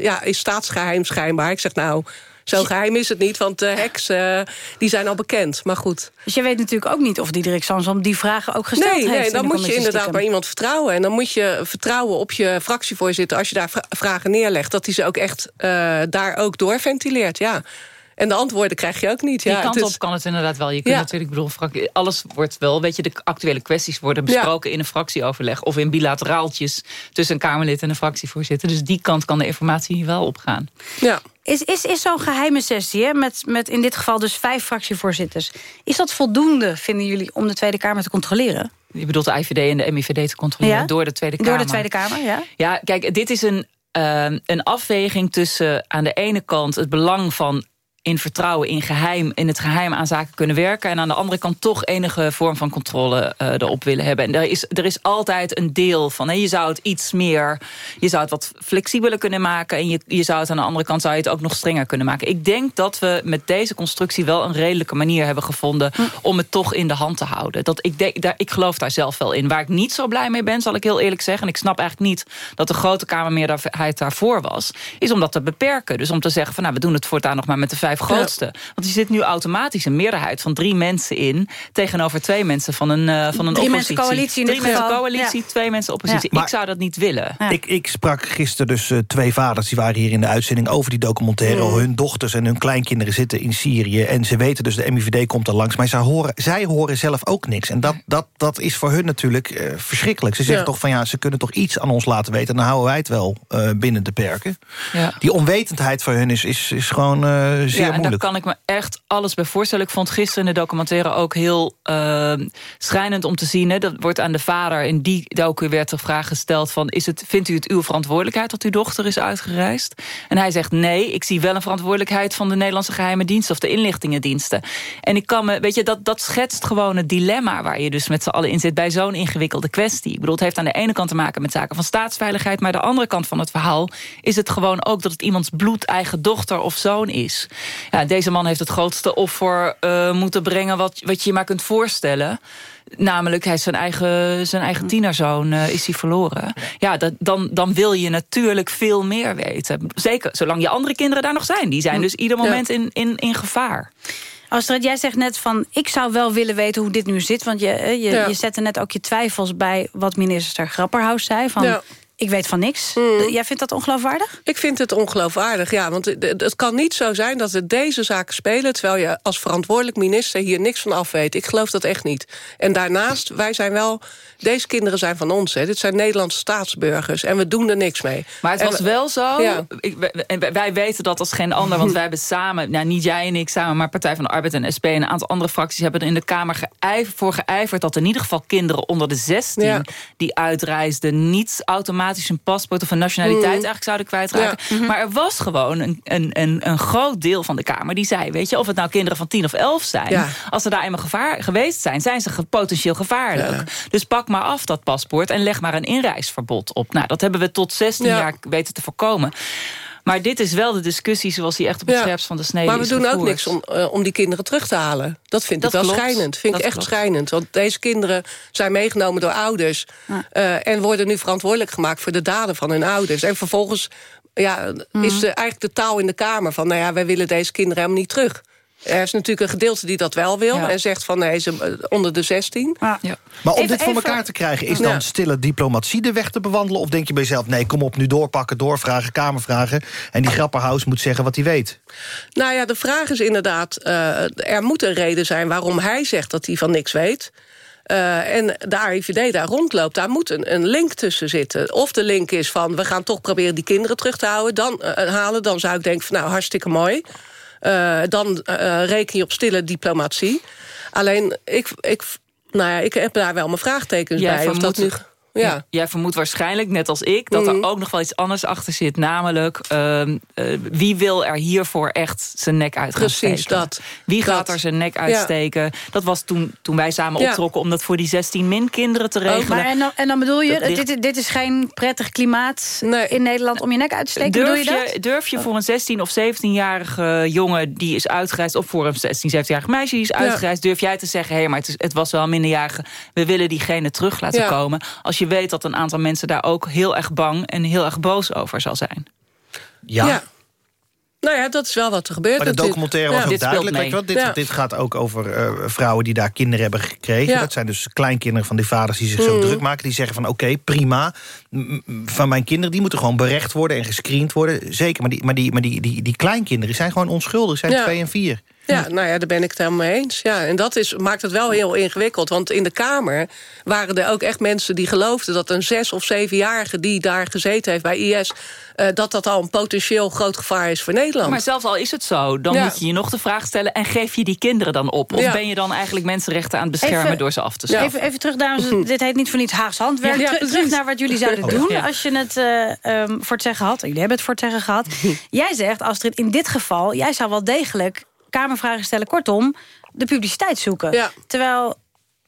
[SPEAKER 15] ja, is staatsgeheim schijnbaar. Ik zeg, nou... Zo geheim is het niet, want de hacks eh, die zijn al bekend. Maar goed.
[SPEAKER 3] Dus je weet natuurlijk ook niet of Diederik Samsom die vragen ook gesteld
[SPEAKER 15] nee,
[SPEAKER 3] heeft.
[SPEAKER 15] nee, dan moet je inderdaad bij iemand vertrouwen. En dan moet je vertrouwen op je fractievoorzitter... als je daar vra- vragen neerlegt, dat hij ze ook echt eh, daar ook doorventileert. Ja. En de antwoorden krijg je ook niet.
[SPEAKER 14] Die
[SPEAKER 15] ja,
[SPEAKER 14] kant
[SPEAKER 15] is-
[SPEAKER 14] op kan het inderdaad wel. Je kunt
[SPEAKER 15] Ja.
[SPEAKER 14] natuurlijk, ik bedoel, alles wordt wel, weet je, de actuele kwesties worden besproken in een fractieoverleg of in bilateraaltjes tussen een Kamerlid en een fractievoorzitter. Dus die kant kan de informatie wel opgaan.
[SPEAKER 15] Ja.
[SPEAKER 3] Is, is, is zo'n geheime sessie, hè, met, met in dit geval dus vijf fractievoorzitters... is dat voldoende, vinden jullie, om de Tweede Kamer te controleren?
[SPEAKER 14] Je bedoelt de IVD en de MIVD te controleren
[SPEAKER 3] Ja?
[SPEAKER 14] door de Tweede Kamer.
[SPEAKER 3] Door de Tweede Kamer, ja.
[SPEAKER 14] Ja, kijk, dit is een, ehm, een afweging tussen aan de ene kant het belang van in vertrouwen, in geheim, in het geheim aan zaken kunnen werken. En aan de andere kant toch enige vorm van controle eh, erop willen hebben. En er is, er is altijd een deel van. Hè, je zou het iets meer, je zou het wat flexibeler kunnen maken. En je, je zou het aan de andere kant zou je het ook nog strenger kunnen maken. Ik denk dat we met deze constructie wel een redelijke manier hebben gevonden om het toch in de hand te houden. Dat ik, denk, daar, ik geloof daar zelf wel in. Waar ik niet zo blij mee ben, zal ik heel eerlijk zeggen. En ik snap eigenlijk niet dat de grote Kamermeerderheid daarvoor was. Is om dat te beperken. Dus om te zeggen van nou, we doen het voortaan nog maar met de vijf grootste. Want er zit nu automatisch een meerderheid van drie mensen in... tegenover twee mensen van een, eh, van een
[SPEAKER 3] Drie
[SPEAKER 14] oppositie.
[SPEAKER 3] mensen coalitie in
[SPEAKER 14] Drie mensen
[SPEAKER 3] geval.
[SPEAKER 14] coalitie,
[SPEAKER 3] Ja.
[SPEAKER 14] twee mensen oppositie.
[SPEAKER 13] Ja.
[SPEAKER 14] ik zou dat niet willen.
[SPEAKER 13] Ik, ik sprak gisteren dus eh, twee vaders, die waren hier in de uitzending... over die documentaire.
[SPEAKER 14] Mm.
[SPEAKER 13] Hun dochters en hun kleinkinderen zitten in Syrië... en ze weten dus, de MIVD komt er langs. Maar zij horen, zij horen zelf ook niks. En dat, dat, dat is voor hun natuurlijk eh, verschrikkelijk. Ze zeggen
[SPEAKER 15] Ja.
[SPEAKER 13] toch van, ja, ze kunnen toch iets aan ons laten weten... en dan houden wij het wel eh, binnen de perken.
[SPEAKER 14] Ja.
[SPEAKER 13] Die onwetendheid voor hun is, is, is gewoon eh, zeer
[SPEAKER 14] ja, en daar kan ik me echt alles bij voorstellen. Ik vond gisteren in de documentaire ook heel uh, schrijnend om te zien. Hè, dat wordt aan de vader in die docu werd de vraag gesteld van... Is het, vindt u het uw verantwoordelijkheid dat uw dochter is uitgereisd? En hij zegt nee, ik zie wel een verantwoordelijkheid... van de Nederlandse geheime diensten of de inlichtingendiensten. En ik kan me, weet je, dat, dat schetst gewoon het dilemma... waar je dus met z'n allen in zit bij zo'n ingewikkelde kwestie. Ik bedoel, het heeft aan de ene kant te maken met zaken van staatsveiligheid... maar de andere kant van het verhaal is het gewoon ook... dat het iemands bloedeigen dochter of zoon is. Ja, deze man heeft het grootste offer uh, moeten brengen... Wat, wat je je maar kunt voorstellen... Namelijk, hij is zijn eigen, zijn eigen tienerzoon uh, is hij verloren. Ja, dat, dan, dan wil je natuurlijk veel meer weten. Zeker, zolang je andere kinderen daar nog zijn. Die zijn dus ieder moment in, in, in gevaar.
[SPEAKER 3] Astrid, jij zegt net van, ik zou wel willen weten hoe dit nu zit. Want je, je, ja. je zette net ook je twijfels bij wat minister Grapperhaus zei. Van, ja. Ik weet van niks. Mm. Jij vindt dat ongeloofwaardig?
[SPEAKER 15] Ik vind het ongeloofwaardig, ja. Want het kan niet zo zijn dat er deze zaken spelen... terwijl je als verantwoordelijk minister hier niks van af weet. Ik geloof dat echt niet. En daarnaast, wij zijn wel... Deze kinderen zijn van ons, hè. Dit zijn Nederlandse staatsburgers. En we doen er niks mee.
[SPEAKER 14] Maar het
[SPEAKER 15] en
[SPEAKER 14] was
[SPEAKER 15] we,
[SPEAKER 14] wel zo...
[SPEAKER 15] Ja.
[SPEAKER 14] Ik, en wij weten dat als geen ander... want <laughs> wij hebben samen, nou niet jij en ik samen... maar Partij van de Arbeid en SP en een aantal andere fracties... hebben er in de Kamer geijver, voor geijverd... dat in ieder geval kinderen onder de 16 ja. die uitreisden... niet automatisch automatisch een paspoort of een nationaliteit
[SPEAKER 15] Mm.
[SPEAKER 14] eigenlijk zouden kwijtraken.
[SPEAKER 15] Ja. Mhm.
[SPEAKER 14] Maar er was gewoon een, een, een, een groot deel van de Kamer die zei... weet je, of het nou kinderen van 10 of 11 zijn...
[SPEAKER 15] Ja.
[SPEAKER 14] als ze daar eenmaal gevaar geweest zijn... zijn ze potentieel gevaarlijk. Dus pak maar af dat paspoort en leg maar een inreisverbod op. Nou, dat hebben we tot 16
[SPEAKER 15] Ja.
[SPEAKER 14] jaar weten te voorkomen. Maar dit is wel de discussie zoals die echt op het
[SPEAKER 15] Ja.
[SPEAKER 14] scherpst van de snede
[SPEAKER 15] Maar we
[SPEAKER 14] is
[SPEAKER 15] doen ook niks om, eh, om die kinderen terug te halen. Dat vind
[SPEAKER 14] Dat
[SPEAKER 15] ik wel
[SPEAKER 14] klopt.
[SPEAKER 15] schijnend. Vind
[SPEAKER 14] Dat
[SPEAKER 15] ik echt
[SPEAKER 14] klopt.
[SPEAKER 15] schijnend. Want deze kinderen zijn meegenomen door ouders... eh, en worden nu verantwoordelijk gemaakt voor de daden van hun ouders. En vervolgens ja,
[SPEAKER 14] Mhm.
[SPEAKER 15] is de, eigenlijk de taal in de Kamer van... nou ja, wij willen deze kinderen helemaal niet terug. Er is natuurlijk een gedeelte die dat wel wil...
[SPEAKER 14] Ja.
[SPEAKER 15] en zegt van nee, ze eh, onder de 16.
[SPEAKER 14] Ja.
[SPEAKER 13] Maar om
[SPEAKER 15] Even-
[SPEAKER 13] dit voor
[SPEAKER 15] even-
[SPEAKER 13] elkaar te krijgen, is dan
[SPEAKER 15] Ja.
[SPEAKER 13] stille diplomatie de weg te bewandelen? Of denk je bij jezelf, nee, kom op, nu doorpakken, doorvragen, kamervragen... en die grapperhaus moet zeggen wat hij weet?
[SPEAKER 15] Nou ja, de vraag is inderdaad... eh, er moet een reden zijn waarom hij zegt dat hij van niks weet... Eh, en de AIVD daar rondloopt, daar moet een, een link tussen zitten. Of de link is van, we gaan toch proberen die kinderen terug te houden, dan, halen. Dan zou ik denken van, nou, hartstikke mooi. Eh, dan eh, reken je op stille diplomatie. Alleen, ik, ik, nou ja, ik heb daar wel mijn vraagtekens
[SPEAKER 14] Jij
[SPEAKER 15] bij. Of dat nu, ja.
[SPEAKER 14] Jij vermoedt waarschijnlijk, net als ik... dat er ook nog wel iets anders achter zit. Namelijk, ehm, eh, wie wil er hiervoor echt zijn nek uit gaan
[SPEAKER 15] Precies,
[SPEAKER 14] steken?
[SPEAKER 15] dat.
[SPEAKER 14] Wie gaat
[SPEAKER 15] Dat.
[SPEAKER 14] er zijn nek
[SPEAKER 15] Ja.
[SPEAKER 14] uitsteken? Dat was toen, toen wij samen
[SPEAKER 15] Ja.
[SPEAKER 14] optrokken... om dat voor die 16 min kinderen te regelen.
[SPEAKER 3] Maar en, dan, en dan bedoel je,
[SPEAKER 14] ligt-
[SPEAKER 3] dit, dit is geen prettig klimaat in Nederland om je nek uit te steken?
[SPEAKER 14] Durf
[SPEAKER 3] je
[SPEAKER 14] je,
[SPEAKER 3] dat?
[SPEAKER 14] durf je voor een 16 of 17-jarige jongen die is uitgereisd... of voor een 16, 17-jarig meisje die is uitgereisd... durf jij te zeggen, hé, maar het, is, het was wel een minderjarige... we willen diegene terug laten
[SPEAKER 15] Ja.
[SPEAKER 14] komen... als je weet dat een aantal mensen daar ook heel erg bang... en heel erg boos over zal zijn.
[SPEAKER 13] Ja.
[SPEAKER 15] Nou ja, dat is wel wat er gebeurt
[SPEAKER 13] Maar de documentaire was
[SPEAKER 15] Ja.
[SPEAKER 13] ook duidelijk. Weet je
[SPEAKER 15] mee.
[SPEAKER 13] Dit,
[SPEAKER 15] Ja.
[SPEAKER 13] dit gaat ook over eh, vrouwen die daar kinderen hebben gekregen.
[SPEAKER 15] Ja.
[SPEAKER 13] Dat zijn dus kleinkinderen van die vaders die zich zo
[SPEAKER 15] Mhm.
[SPEAKER 13] druk maken. Die zeggen van oké, prima. Van mijn kinderen, die moeten gewoon berecht worden en gescreend worden. Zeker, maar die, maar die, maar die, die, die kleinkinderen zijn gewoon onschuldig. Zijn
[SPEAKER 15] Ja.
[SPEAKER 13] twee en vier.
[SPEAKER 15] Ja, nou ja, daar ben ik het helemaal mee eens. Ja, en dat is, maakt het wel heel ingewikkeld. Want in de Kamer waren er ook echt mensen die geloofden... dat een zes- of zevenjarige die daar gezeten heeft bij IS... eh, dat dat al een potentieel groot gevaar is voor Nederland.
[SPEAKER 14] Maar zelfs al is het zo, dan
[SPEAKER 15] Ja.
[SPEAKER 14] moet je je nog de vraag stellen... en geef je die kinderen dan op? Of
[SPEAKER 15] Ja.
[SPEAKER 14] ben je dan eigenlijk mensenrechten aan het beschermen...
[SPEAKER 3] Even-
[SPEAKER 14] door ze af te schaffen?
[SPEAKER 3] Even, even terug, dames. Dit heet niet voor niets Haags handwerk.
[SPEAKER 15] Ja, ja,
[SPEAKER 3] Terug- naar wat jullie zouden <laughs>
[SPEAKER 14] Oh,
[SPEAKER 3] doen
[SPEAKER 14] Ja.
[SPEAKER 3] als je het eh, ehm, voor het zeggen had. Jullie hebben het voor het zeggen gehad. <laughs> jij zegt, Astrid, in dit geval... jij zou wel degelijk Kamervragen stellen. Kortom, de publiciteit zoeken.
[SPEAKER 15] Ja.
[SPEAKER 3] Terwijl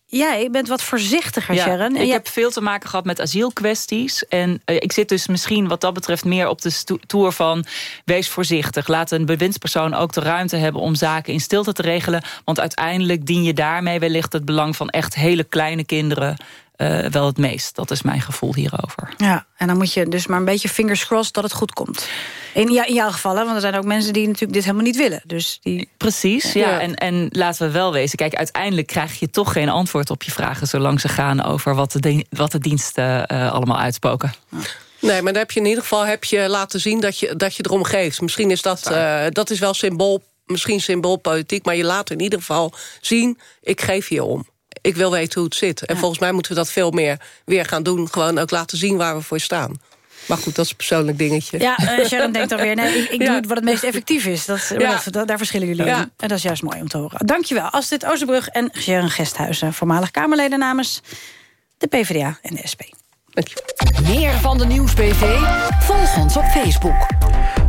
[SPEAKER 3] jij bent wat voorzichtiger,
[SPEAKER 14] Ja,
[SPEAKER 3] Sharon.
[SPEAKER 14] Ik
[SPEAKER 3] jij-
[SPEAKER 14] heb veel te maken gehad met asielkwesties. En eh, ik zit dus misschien wat dat betreft meer op de toer van... wees voorzichtig. Laat een bewindspersoon ook de ruimte hebben om zaken in stilte te regelen. Want uiteindelijk dien je daarmee wellicht het belang van echt hele kleine kinderen... eh, wel het meest. Dat is mijn gevoel hierover.
[SPEAKER 3] Ja, en dan moet je dus maar een beetje fingers crossed dat het goed komt. In, ja, in jouw geval, hè, want er zijn ook mensen die natuurlijk dit helemaal niet willen. Dus die...
[SPEAKER 14] Precies, ja.
[SPEAKER 15] Ja.
[SPEAKER 14] En, en laten we wel wezen. Kijk, uiteindelijk krijg je toch geen antwoord op je vragen... zolang ze gaan over wat de, dien- wat de diensten eh, allemaal uitspoken.
[SPEAKER 15] Nee, maar dan heb je in ieder geval heb je laten zien dat je, dat je erom geeft. Misschien is dat, eh, dat is wel symbool, misschien symboolpolitiek... maar je laat in ieder geval zien, ik geef je om. Ik wil weten hoe het zit. En volgens mij moeten we dat veel meer weer gaan doen. Gewoon ook laten zien waar we voor staan. Maar goed, dat is een persoonlijk dingetje.
[SPEAKER 3] Ja, eh, Sharon denkt dan weer, nee, ik, ik <laughs> doe het wat het meest effectief is. Dat,
[SPEAKER 15] Ja.
[SPEAKER 3] dat, daar verschillen jullie
[SPEAKER 15] Ja.
[SPEAKER 3] in. En dat is juist mooi om te horen. Dankjewel, Astrid Oosterbrug en Sharon Gesthuizen... voormalig Kamerleden namens de PvdA en de SP.
[SPEAKER 16] Meer van de Nieuwsbv? Volg ons op Facebook.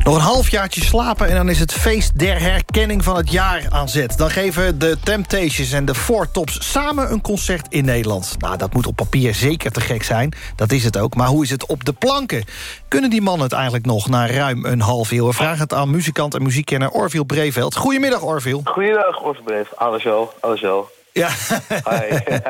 [SPEAKER 13] Nog een halfjaartje slapen en dan is het feest der herkenning van het jaar aan zet. Dan geven de Temptations en de Four Tops samen een concert in Nederland. Nou, dat moet op papier zeker te gek zijn. Dat is het ook. Maar hoe is het op de planken? Kunnen die mannen het eigenlijk nog na ruim een half eeuw? We vragen het aan muzikant en muziekkenner Orville Breveld. Goedemiddag, Orville.
[SPEAKER 17] Goeiedag, Orverbreef. Alles wel, alles wel.
[SPEAKER 13] Ja.
[SPEAKER 17] Hi. <laughs> <laughs>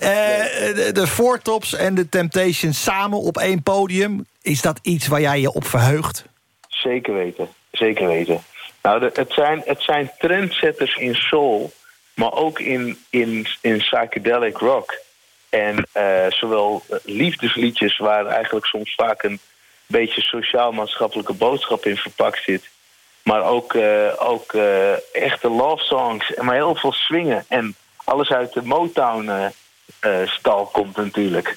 [SPEAKER 13] Eh, de, Four Tops en de Temptations samen op één podium. Is dat iets waar jij je op verheugt?
[SPEAKER 17] Zeker weten, zeker weten. Nou, de- het, zijn, het zijn trendsetters in soul, maar ook in, in, in psychedelic rock. En eh, zowel eh, liefdesliedjes waar eigenlijk soms vaak een beetje sociaal-maatschappelijke boodschap in verpakt zit. Maar ook, ook echte love songs, en maar heel veel swingen. En alles uit de Motown-stal komt natuurlijk.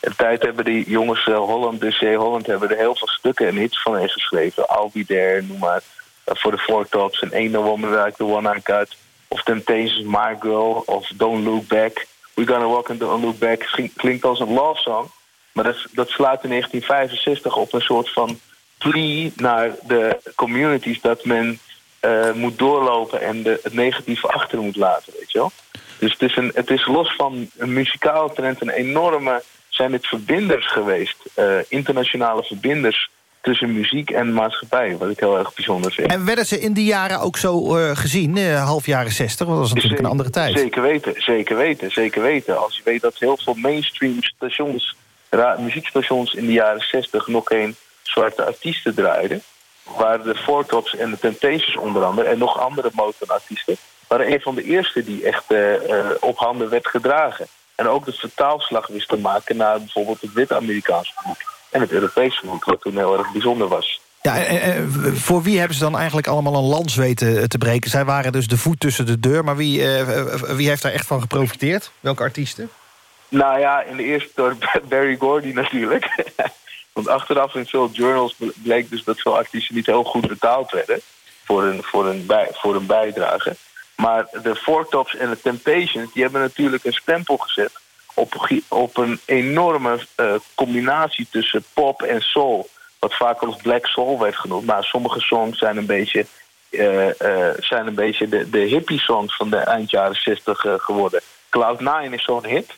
[SPEAKER 17] De tijd hebben die jongens eh, Holland, dus J. Holland, hebben er heel veel stukken en hits van geschreven. I'll Be There, noem maar. Eh, Voor de Four Tops en Ain't No Woman Like The One I Got. Of Temptations, My Girl. Of Don't Look Back. We Gonna Walk and Don't Look Back. Klink- Klinkt als een love song. Maar dat, dat slaat in 1965 op een soort van plea naar de communities dat men eh, moet doorlopen en de, het negatieve achter moet laten, weet je wel. Dus het is, een, het is los van een muzikale trend een enorme... zijn het verbinders geweest, eh, internationale verbinders tussen muziek en maatschappij, wat ik heel erg bijzonder vind.
[SPEAKER 13] En werden ze in die jaren ook zo eh, gezien, uh, half jaren 60? Want dat was natuurlijk een andere tijd.
[SPEAKER 17] Zeker weten, zeker weten, zeker weten. Als je weet dat heel veel mainstream stations, muziekstations in de jaren 60 nog geen zwarte artiesten draaiden, waren de Four Tops en de Temptations onder andere, en nog andere motorartiesten, waren een van de eerste die echt uh, op handen werd gedragen. En ook de vertaalslag wist te maken naar bijvoorbeeld het wit-Amerikaanse publiek en het Europese publiek, wat toen heel erg bijzonder was.
[SPEAKER 13] Ja, en, en, voor wie hebben ze dan eigenlijk allemaal een lans weten te breken? Zij waren dus de voet tussen de deur, maar wie, uh, wie heeft daar echt van geprofiteerd? Welke artiesten?
[SPEAKER 17] Nou ja, in de eerste door <laughs> Barry Gordy natuurlijk. <laughs> Want achteraf in veel journals bleek dus dat veel artiesten niet heel goed betaald werden voor een, voor bij, voor een bijdrage. Maar de Four Tops en de Temptations, die hebben natuurlijk een stempel gezet op, op een enorme uh, combinatie tussen pop en soul. Wat vaak als black soul werd genoemd. Maar sommige songs zijn een beetje, uh, uh, zijn een beetje de, de hippie songs van de eind jaren 60 geworden. Cloud9 is zo'n hit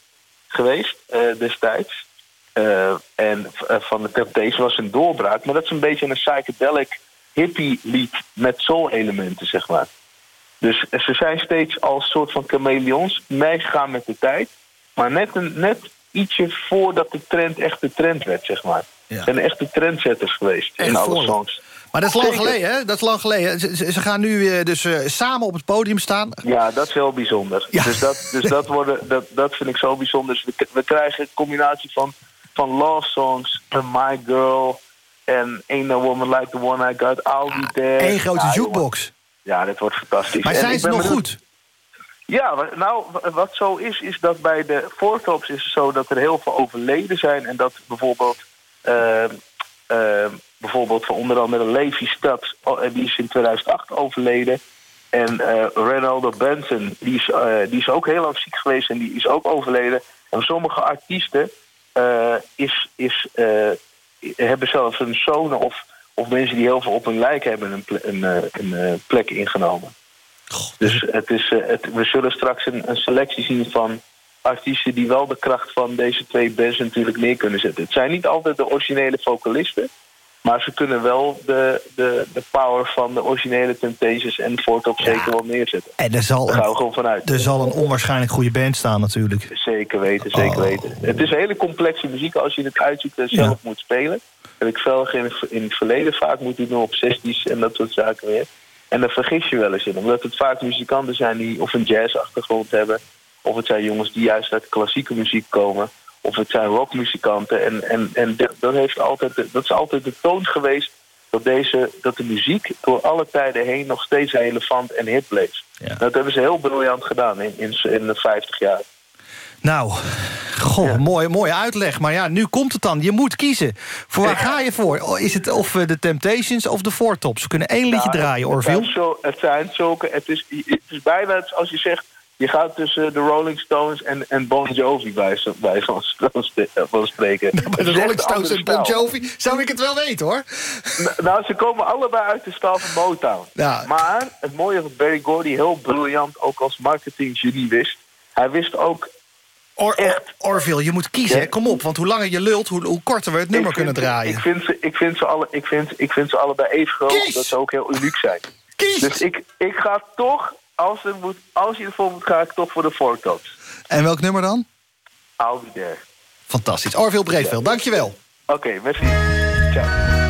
[SPEAKER 17] geweest destijds. en van de Temptations was een doorbraak. Maar dat is een beetje een psychedelic hippie lied met soul elementen, zeg maar. Dus ze zijn steeds als soort van chameleons meegegaan met de tijd. Maar net, een, net ietsje voordat de trend echt de trend werd, zeg maar. Ja. Zijn echte trendsetters geweest echt in alle songs.
[SPEAKER 13] Maar dat is lang geleden, hè? Dat is lang geleden. Ze, ze gaan nu uh, dus uh, samen op het podium staan.
[SPEAKER 17] Ja, dat is heel bijzonder. Ja. Dus, dat, dus dat, worden, dat, dat vind ik zo bijzonder. Dus we, we krijgen een combinatie van, van love songs, My Girl... en Ain't No Woman Like The One I Got, I'll Be There.
[SPEAKER 13] Eén grote jukebox.
[SPEAKER 17] Ja, dit wordt fantastisch.
[SPEAKER 13] Maar zijn ze nog goed?
[SPEAKER 17] Ja, nou, wat zo is, is dat bij de voortops is het zo dat er heel veel overleden zijn. En dat bijvoorbeeld, uh, uh, bijvoorbeeld van onder andere Levi Stad, die is in 2008 overleden. En uh, Ronaldo Benson, die is, die is ook heel lang ziek geweest en die is ook overleden. En sommige artiesten is, is, hebben zelfs een zonen of, of mensen die heel veel op hun lijk hebben een, een, een plek ingenomen. Dus het is, uh, het, we zullen straks een, een, selectie zien van artiesten... die wel de kracht van deze twee bands natuurlijk neer kunnen zetten. Het zijn niet altijd de originele vocalisten... maar ze kunnen wel de, de, de power van de originele Temptations en Fortop ja. zeker wel neerzetten.
[SPEAKER 13] En er zal,
[SPEAKER 17] Daar we gewoon vanuit.
[SPEAKER 13] Er zal een onwaarschijnlijk goede band staan natuurlijk.
[SPEAKER 17] Zeker weten, zeker oh. weten. Het is hele complexe muziek als je het uitzoekt en zelf ja. moet spelen. Heb ik veel in, in het verleden vaak moet doen op sessies en dat soort zaken weer. En daar vergis je wel eens in. Omdat het vaak muzikanten zijn die of een jazzachtergrond hebben... of het zijn jongens die juist uit klassieke muziek komen... of het zijn rockmuzikanten. En, en, en dat, heeft altijd, dat is altijd de toon geweest... Dat, deze, dat de muziek door alle tijden heen nog steeds relevant en hip bleef. Ja. Dat hebben ze heel briljant gedaan in, in, in de 50 jaar.
[SPEAKER 13] Nou, goh, ja. mooie, mooie uitleg. Maar ja, nu komt het dan. Je moet kiezen. Voor waar ga je voor? Is het of de Temptations of de Four Tops? We kunnen één liedje nou, draaien, Orville.
[SPEAKER 17] Het, zo, het zijn zulke... Het is, het is bijna als je zegt... Je gaat tussen de Rolling Stones en, en Bon Jovi bij, bij van, van spreken.
[SPEAKER 13] Nou, bij de Rolling Stones en Bon Jovi zou ik het wel weten, hoor.
[SPEAKER 17] Nou, ze komen allebei uit de stal van Motown. Ja. Maar het mooie van Barry Gordy, heel briljant, ook als marketinggenie wist... Hij wist ook
[SPEAKER 13] Or, or, Orville, je moet kiezen. Ja. Kom op, want hoe langer je lult, hoe, hoe korter we het nummer kunnen draaien.
[SPEAKER 17] Ik vind, ze, ik, vind ze alle, ik, vind, ik vind ze allebei even groot, omdat ze ook heel uniek zijn.
[SPEAKER 13] Kies.
[SPEAKER 17] Dus ik, ik ga toch, als, er moet, als je ervoor moet, ga ik toch voor de voortops.
[SPEAKER 13] En welk nummer dan?
[SPEAKER 17] There.
[SPEAKER 13] Fantastisch. Orville Breedveld, dankjewel.
[SPEAKER 17] Oké, okay, merci. Ciao.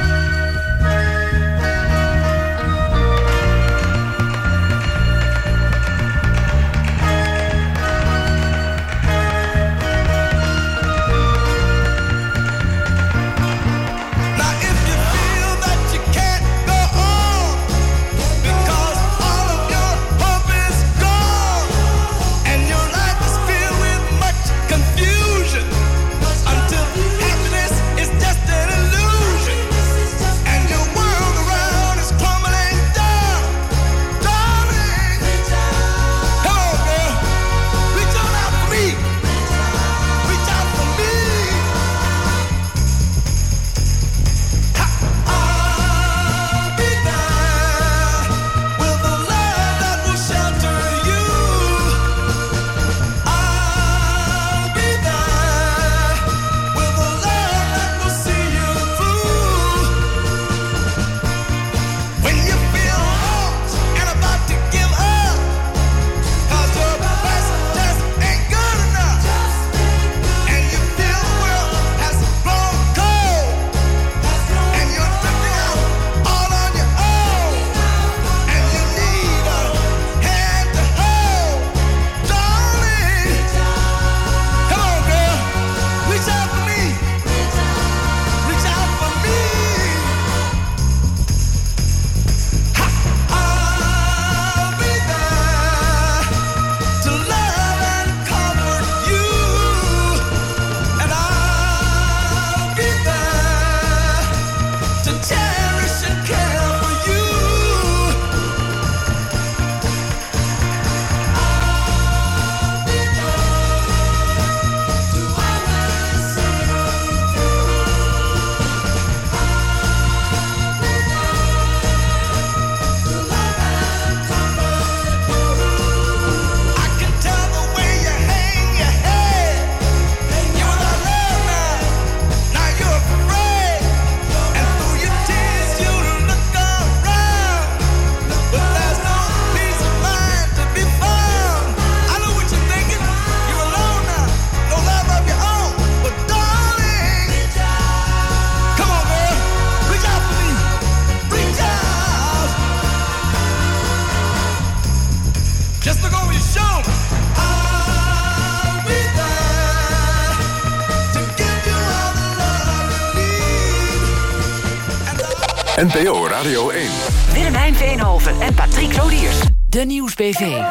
[SPEAKER 1] Radio 1.
[SPEAKER 16] Willemijn Veenhoven en Patrick Lodiers. De Nieuwsbv.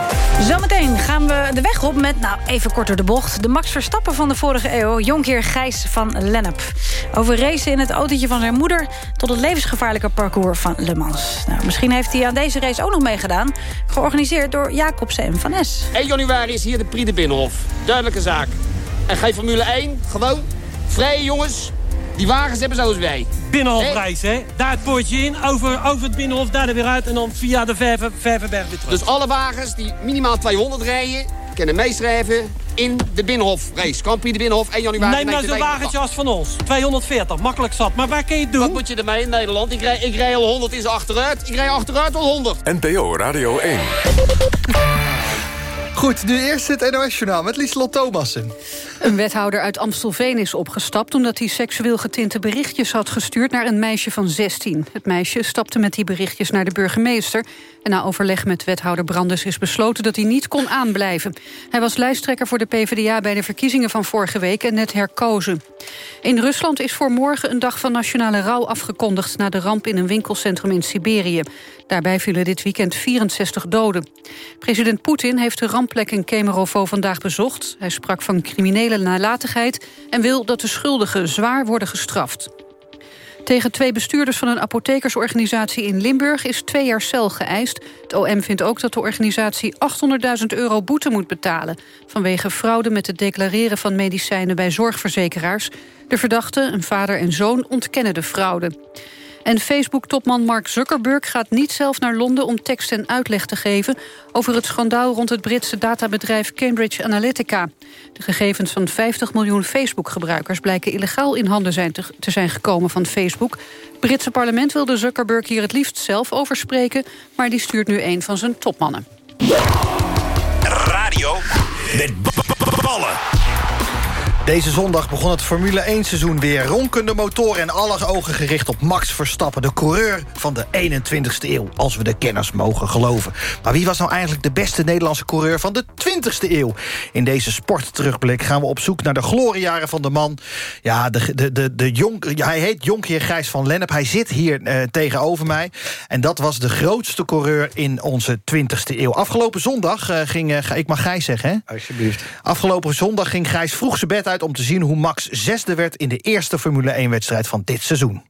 [SPEAKER 3] Zometeen gaan we de weg op met, nou even kort door de bocht... de Max Verstappen van de vorige eeuw, jonkheer Gijs van Lennep. Over racen in het autootje van zijn moeder... tot het levensgevaarlijke parcours van Le Mans. Nou, misschien heeft hij aan deze race ook nog meegedaan. Georganiseerd door Jacobsen en Van Es.
[SPEAKER 18] 1 januari is hier de Prix de Binnenhof. Duidelijke zaak. En geen Formule 1, gewoon vrije jongens. Die wagens hebben zoals wij.
[SPEAKER 19] Binnenhofreis, hè? Daar het poortje in, over, over het Binnenhof, daar er weer uit... en dan via de Verve, Verveberg weer terug.
[SPEAKER 18] Dus alle wagens die minimaal 200 rijden... kunnen meeschrijven in de Binnenhofrace. Kampioen de Binnenhof 1 januari
[SPEAKER 19] Neem nou zo'n wagentje als van ons. 240, makkelijk zat. Maar waar kun je het doen?
[SPEAKER 18] Wat moet je ermee in Nederland? Ik rij, ik rij al 100 in ze achteruit. Ik rij achteruit al 100.
[SPEAKER 1] NPO Radio 1.
[SPEAKER 13] Goed, nu eerst het NOS-journaal met Lieslot Thomassen.
[SPEAKER 4] Een wethouder uit Amstelveen is opgestapt... omdat hij seksueel getinte berichtjes had gestuurd naar een meisje van 16. Het meisje stapte met die berichtjes naar de burgemeester... en na overleg met wethouder Brandes is besloten dat hij niet kon aanblijven. Hij was lijsttrekker voor de PvdA bij de verkiezingen van vorige week... en net herkozen. In Rusland is voor morgen een dag van nationale rouw afgekondigd... na de ramp in een winkelcentrum in Siberië. Daarbij vielen dit weekend 64 doden. President Poetin heeft de rampplek in Kemerovo vandaag bezocht. Hij sprak van criminele nalatigheid... en wil dat de schuldigen zwaar worden gestraft. Tegen twee bestuurders van een apothekersorganisatie in Limburg... is twee jaar cel geëist. Het OM vindt ook dat de organisatie 800.000 euro boete moet betalen... vanwege fraude met het declareren van medicijnen bij zorgverzekeraars. De verdachten, een vader en zoon, ontkennen de fraude. En Facebook-topman Mark Zuckerberg gaat niet zelf naar Londen... om tekst en uitleg te geven over het schandaal... rond het Britse databedrijf Cambridge Analytica. De gegevens van 50 miljoen Facebook-gebruikers... blijken illegaal in handen zijn te, te zijn gekomen van Facebook. Het Britse parlement wilde Zuckerberg hier het liefst zelf over spreken... maar die stuurt nu een van zijn topmannen.
[SPEAKER 20] Radio met ballen.
[SPEAKER 13] Deze zondag begon het Formule 1-seizoen weer. Ronkende motoren en alle ogen gericht op Max Verstappen... de coureur van de 21ste eeuw, als we de kenners mogen geloven. Maar wie was nou eigenlijk de beste Nederlandse coureur van de 20ste eeuw? In deze sportterugblik gaan we op zoek naar de gloriejaren van de man. Ja, de, de, de, de jong, hij heet Jonkheer Gijs van Lennep. Hij zit hier eh, tegenover mij. En dat was de grootste coureur in onze 20ste eeuw. Afgelopen zondag uh, ging... Uh, ik mag Gijs zeggen, hè?
[SPEAKER 2] Alsjeblieft.
[SPEAKER 13] Afgelopen zondag ging Gijs vroeg zijn bed uit om te zien hoe Max zesde werd in de eerste Formule 1-wedstrijd van dit seizoen.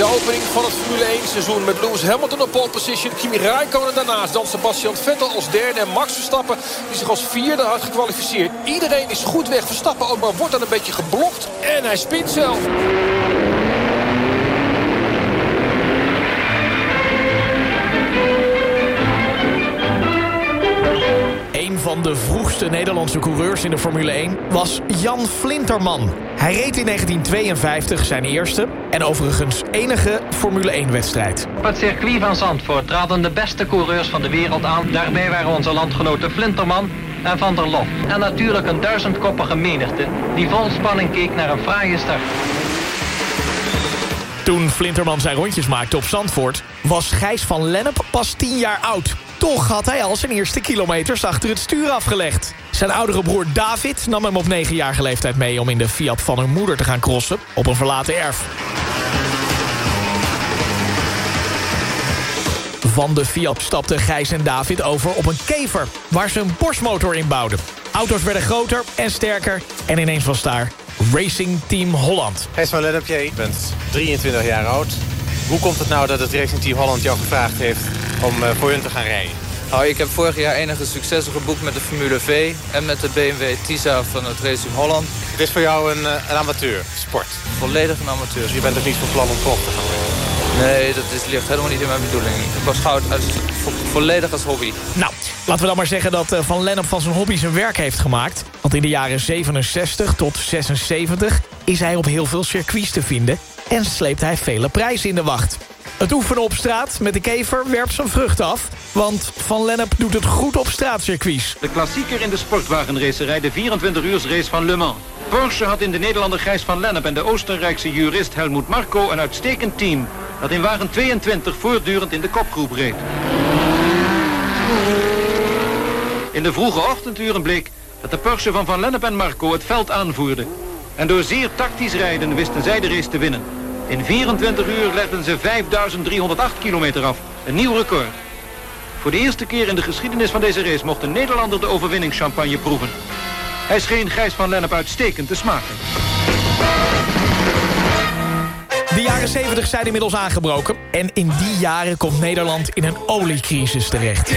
[SPEAKER 21] De opening van het Formule 1-seizoen met Lewis Hamilton op pole position. Kimi Raikkonen daarnaast, dan Sebastian Vettel als derde... en Max Verstappen die zich als vierde had gekwalificeerd. Iedereen is goed weg. Verstappen ook maar wordt dan een beetje geblokt. En hij spint zelf.
[SPEAKER 22] De vroegste Nederlandse coureurs in de Formule 1 was Jan Flinterman. Hij reed in 1952 zijn eerste en overigens enige Formule 1-wedstrijd.
[SPEAKER 23] Op het circuit van Zandvoort traden de beste coureurs van de wereld aan. Daarbij waren onze landgenoten Flinterman en Van der Lof. En natuurlijk een duizendkoppige menigte die vol spanning keek naar een fraaie start.
[SPEAKER 22] Toen Flinterman zijn rondjes maakte op Zandvoort... was Gijs van Lennep pas 10 jaar oud. Toch had hij al zijn eerste kilometers achter het stuur afgelegd. Zijn oudere broer David nam hem op 9-jarige leeftijd mee... om in de Fiat van hun moeder te gaan crossen op een verlaten erf. Van de Fiat stapten Gijs en David over op een kever... waar ze een borstmotor in bouwden. Auto's werden groter en sterker en ineens was daar Racing Team Holland.
[SPEAKER 24] Gijs van Lennep, je bent 23 jaar oud. Hoe komt het nou dat het Racing Team Holland jou gevraagd heeft om uh, voor hun te gaan rijden?
[SPEAKER 25] Nou, ik heb vorig jaar enige successen geboekt met de Formule V en met de BMW Tisa van het Racing Holland.
[SPEAKER 24] Het is voor jou een, een amateur sport?
[SPEAKER 25] Volledig een amateur.
[SPEAKER 24] Dus je bent ook niet van plan om prof te gaan worden?
[SPEAKER 25] Nee, dat is, ligt helemaal niet in mijn bedoeling. Ik was goud als, vo volledig als hobby.
[SPEAKER 22] Nou, laten we dan maar zeggen dat uh, Van Lennep van zijn hobby zijn werk heeft gemaakt. Want in de jaren 67 tot 76 is hij op heel veel circuits te vinden... en sleept hij vele prijzen in de wacht. Het oefenen op straat met de kever werpt zijn vrucht af... want Van Lennep doet het goed op straatcircuits.
[SPEAKER 23] De klassieker in de sportwagenracerij, de 24-uursrace van Le Mans. Porsche had in de Nederlander Gijs van Lennep en de Oostenrijkse jurist Helmoet Marko... een uitstekend team dat in wagen 22 voortdurend in de kopgroep reed. In de vroege ochtenduren bleek dat de Porsche van Van Lennep en Marco het veld aanvoerde. En door zeer tactisch rijden wisten zij de race te winnen. In 24 uur legden ze 5308 kilometer af. Een nieuw record. Voor de eerste keer in de geschiedenis van deze race mocht een Nederlander de overwinningschampagne proeven. Hij scheen Gijs van Lennep uitstekend te smaken.
[SPEAKER 22] De jaren 70 zijn inmiddels aangebroken. En in die jaren komt Nederland in een oliecrisis terecht.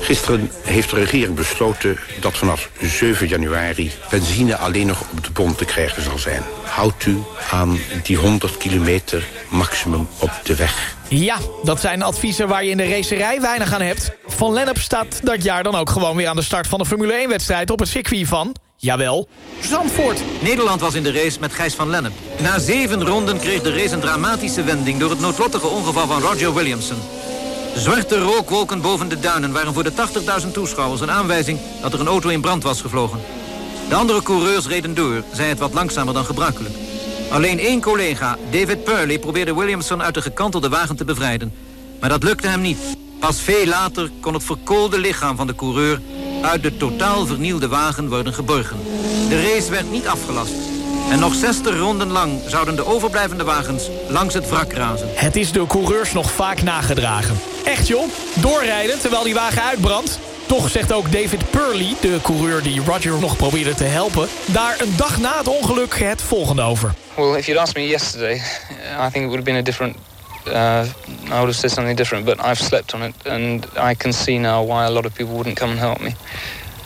[SPEAKER 26] Gisteren heeft de regering besloten dat vanaf 7 januari... benzine alleen nog op de pomp te krijgen zal zijn. Houdt u aan die 100 kilometer maximum op de weg.
[SPEAKER 22] Ja, dat zijn adviezen waar je in de racerij weinig aan hebt. Van Lennep staat dat jaar dan ook gewoon weer aan de start van de Formule 1-wedstrijd... op het circuit van, jawel, Zandvoort.
[SPEAKER 23] Nederland was in de race met Gijs van Lennep. Na zeven ronden kreeg de race een dramatische wending... door het noodlottige ongeval van Roger Williamson. Zwarte rookwolken boven de duinen waren voor de 80.000 toeschouwers een aanwijzing dat er een auto in brand was gevlogen. De andere coureurs reden door, zij het wat langzamer dan gebruikelijk. Alleen één collega, David Purley, probeerde Williamson uit de gekantelde wagen te bevrijden. Maar dat lukte hem niet. Pas veel later kon het verkoolde lichaam van de coureur uit de totaal vernielde wagen worden geborgen. De race werd niet afgelast. En nog 60 ronden lang zouden de overblijvende wagens langs het wrak razen.
[SPEAKER 22] Het is de coureurs nog vaak nagedragen. Echt joh, doorrijden terwijl die wagen uitbrandt. Toch zegt ook David Purley, de coureur die Roger nog probeerde te helpen... daar een dag na het ongeluk het volgende over.
[SPEAKER 25] Well, if you'd asked me yesterday, I think it would have been a different. Uh, I would have said something different, but I've slept on it, and I can see now why a lot of people wouldn't come and help me.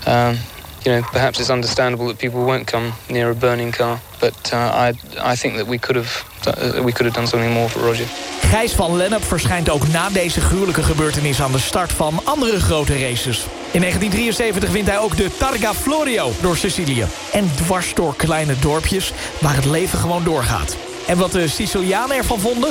[SPEAKER 25] Um, you know, perhaps it's understandable that people won't come near a burning car, but uh, I, I think that we could have, uh, we could have done something more for Roger.
[SPEAKER 22] Gijs van Lennep verschijnt ook na deze gruwelijke gebeurtenis... aan de start van andere grote races. In 1973 wint hij ook de Targa Florio door Sicilië. En dwars door kleine dorpjes waar het leven gewoon doorgaat. En wat de Sicilianen ervan vonden?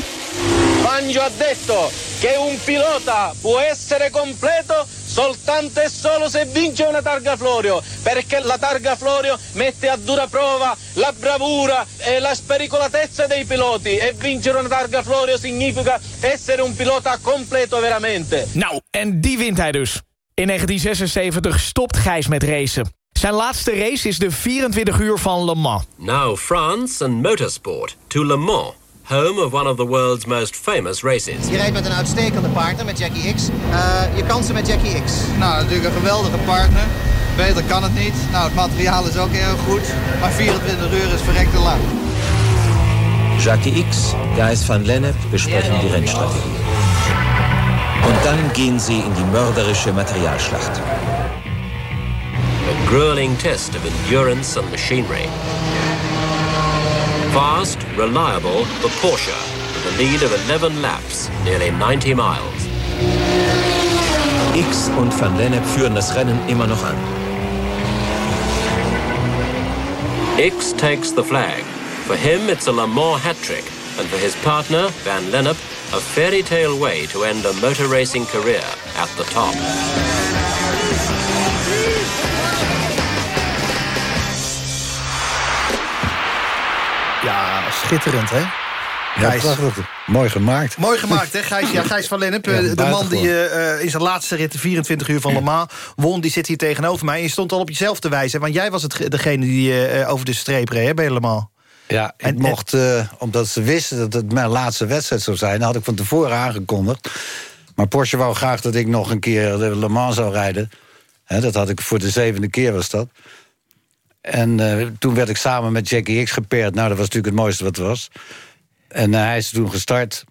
[SPEAKER 27] Fangio ha detto che un pilota può essere completo soltanto e solo se vince una targa Florio, perché la targa Florio mette a dura prova la bravura e la spericolatezza dei piloti e vincere una targa Florio significa essere un pilota completo veramente.
[SPEAKER 22] Nou, en die wint hij dus. In 1976 stopt Gijs met racen. Zijn laatste race is de 24 uur van Le Mans.
[SPEAKER 28] Now France and motorsport to Le Mans, home of one of the world's most famous races.
[SPEAKER 29] Je rijdt met een uitstekende partner, met Jackie X. Uh, je kansen met Jackie X.
[SPEAKER 30] Nou, natuurlijk een geweldige partner. Beter kan het niet. Nou, het materiaal is ook erg goed. Maar 24 uur is verrekte lang.
[SPEAKER 31] Jackie X, Gijs van Lennep besprechen die Rennstrategie. Und dann gehen sie in die mörderische Materialschlacht.
[SPEAKER 28] A grueling test of endurance and machinery. Fast, reliable, the Porsche, with a lead of 11 laps, nearly 90 miles.
[SPEAKER 31] X und Van Lennep führen das Rennen immer noch an.
[SPEAKER 28] X takes the flag. For him, it's a Le Mans hat-trick, and for his partner, Van Lennep, a fairy tale way to end a motor racing career at the top.
[SPEAKER 13] Schitterend, hè?
[SPEAKER 32] Ja,
[SPEAKER 13] Gijs.
[SPEAKER 32] prachtig. Mooi gemaakt.
[SPEAKER 13] Mooi gemaakt, hè, Gijs? Ja, Gijs van Lennep,
[SPEAKER 32] Ja,
[SPEAKER 13] eh, de man die eh, in zijn laatste rit de 24 uur van Le Mans won... die zit hier tegenover mij. En je stond al op jezelf te wijzen, want jij was het, ge- degene die eh, over de streep reed hè, bij Le Mans.
[SPEAKER 32] Ja, ik mocht, eh, omdat ze wisten dat het mijn laatste wedstrijd zou zijn... had ik van tevoren aangekondigd. Maar Porsche wou graag dat ik nog een keer de Le Mans zou rijden. Hè, dat had ik voor de zevende keer was dat. En eh, toen werd ik samen met Jackie X gepeerd. Nou, dat was natuurlijk het mooiste wat er was. En eh, hij is toen gestart.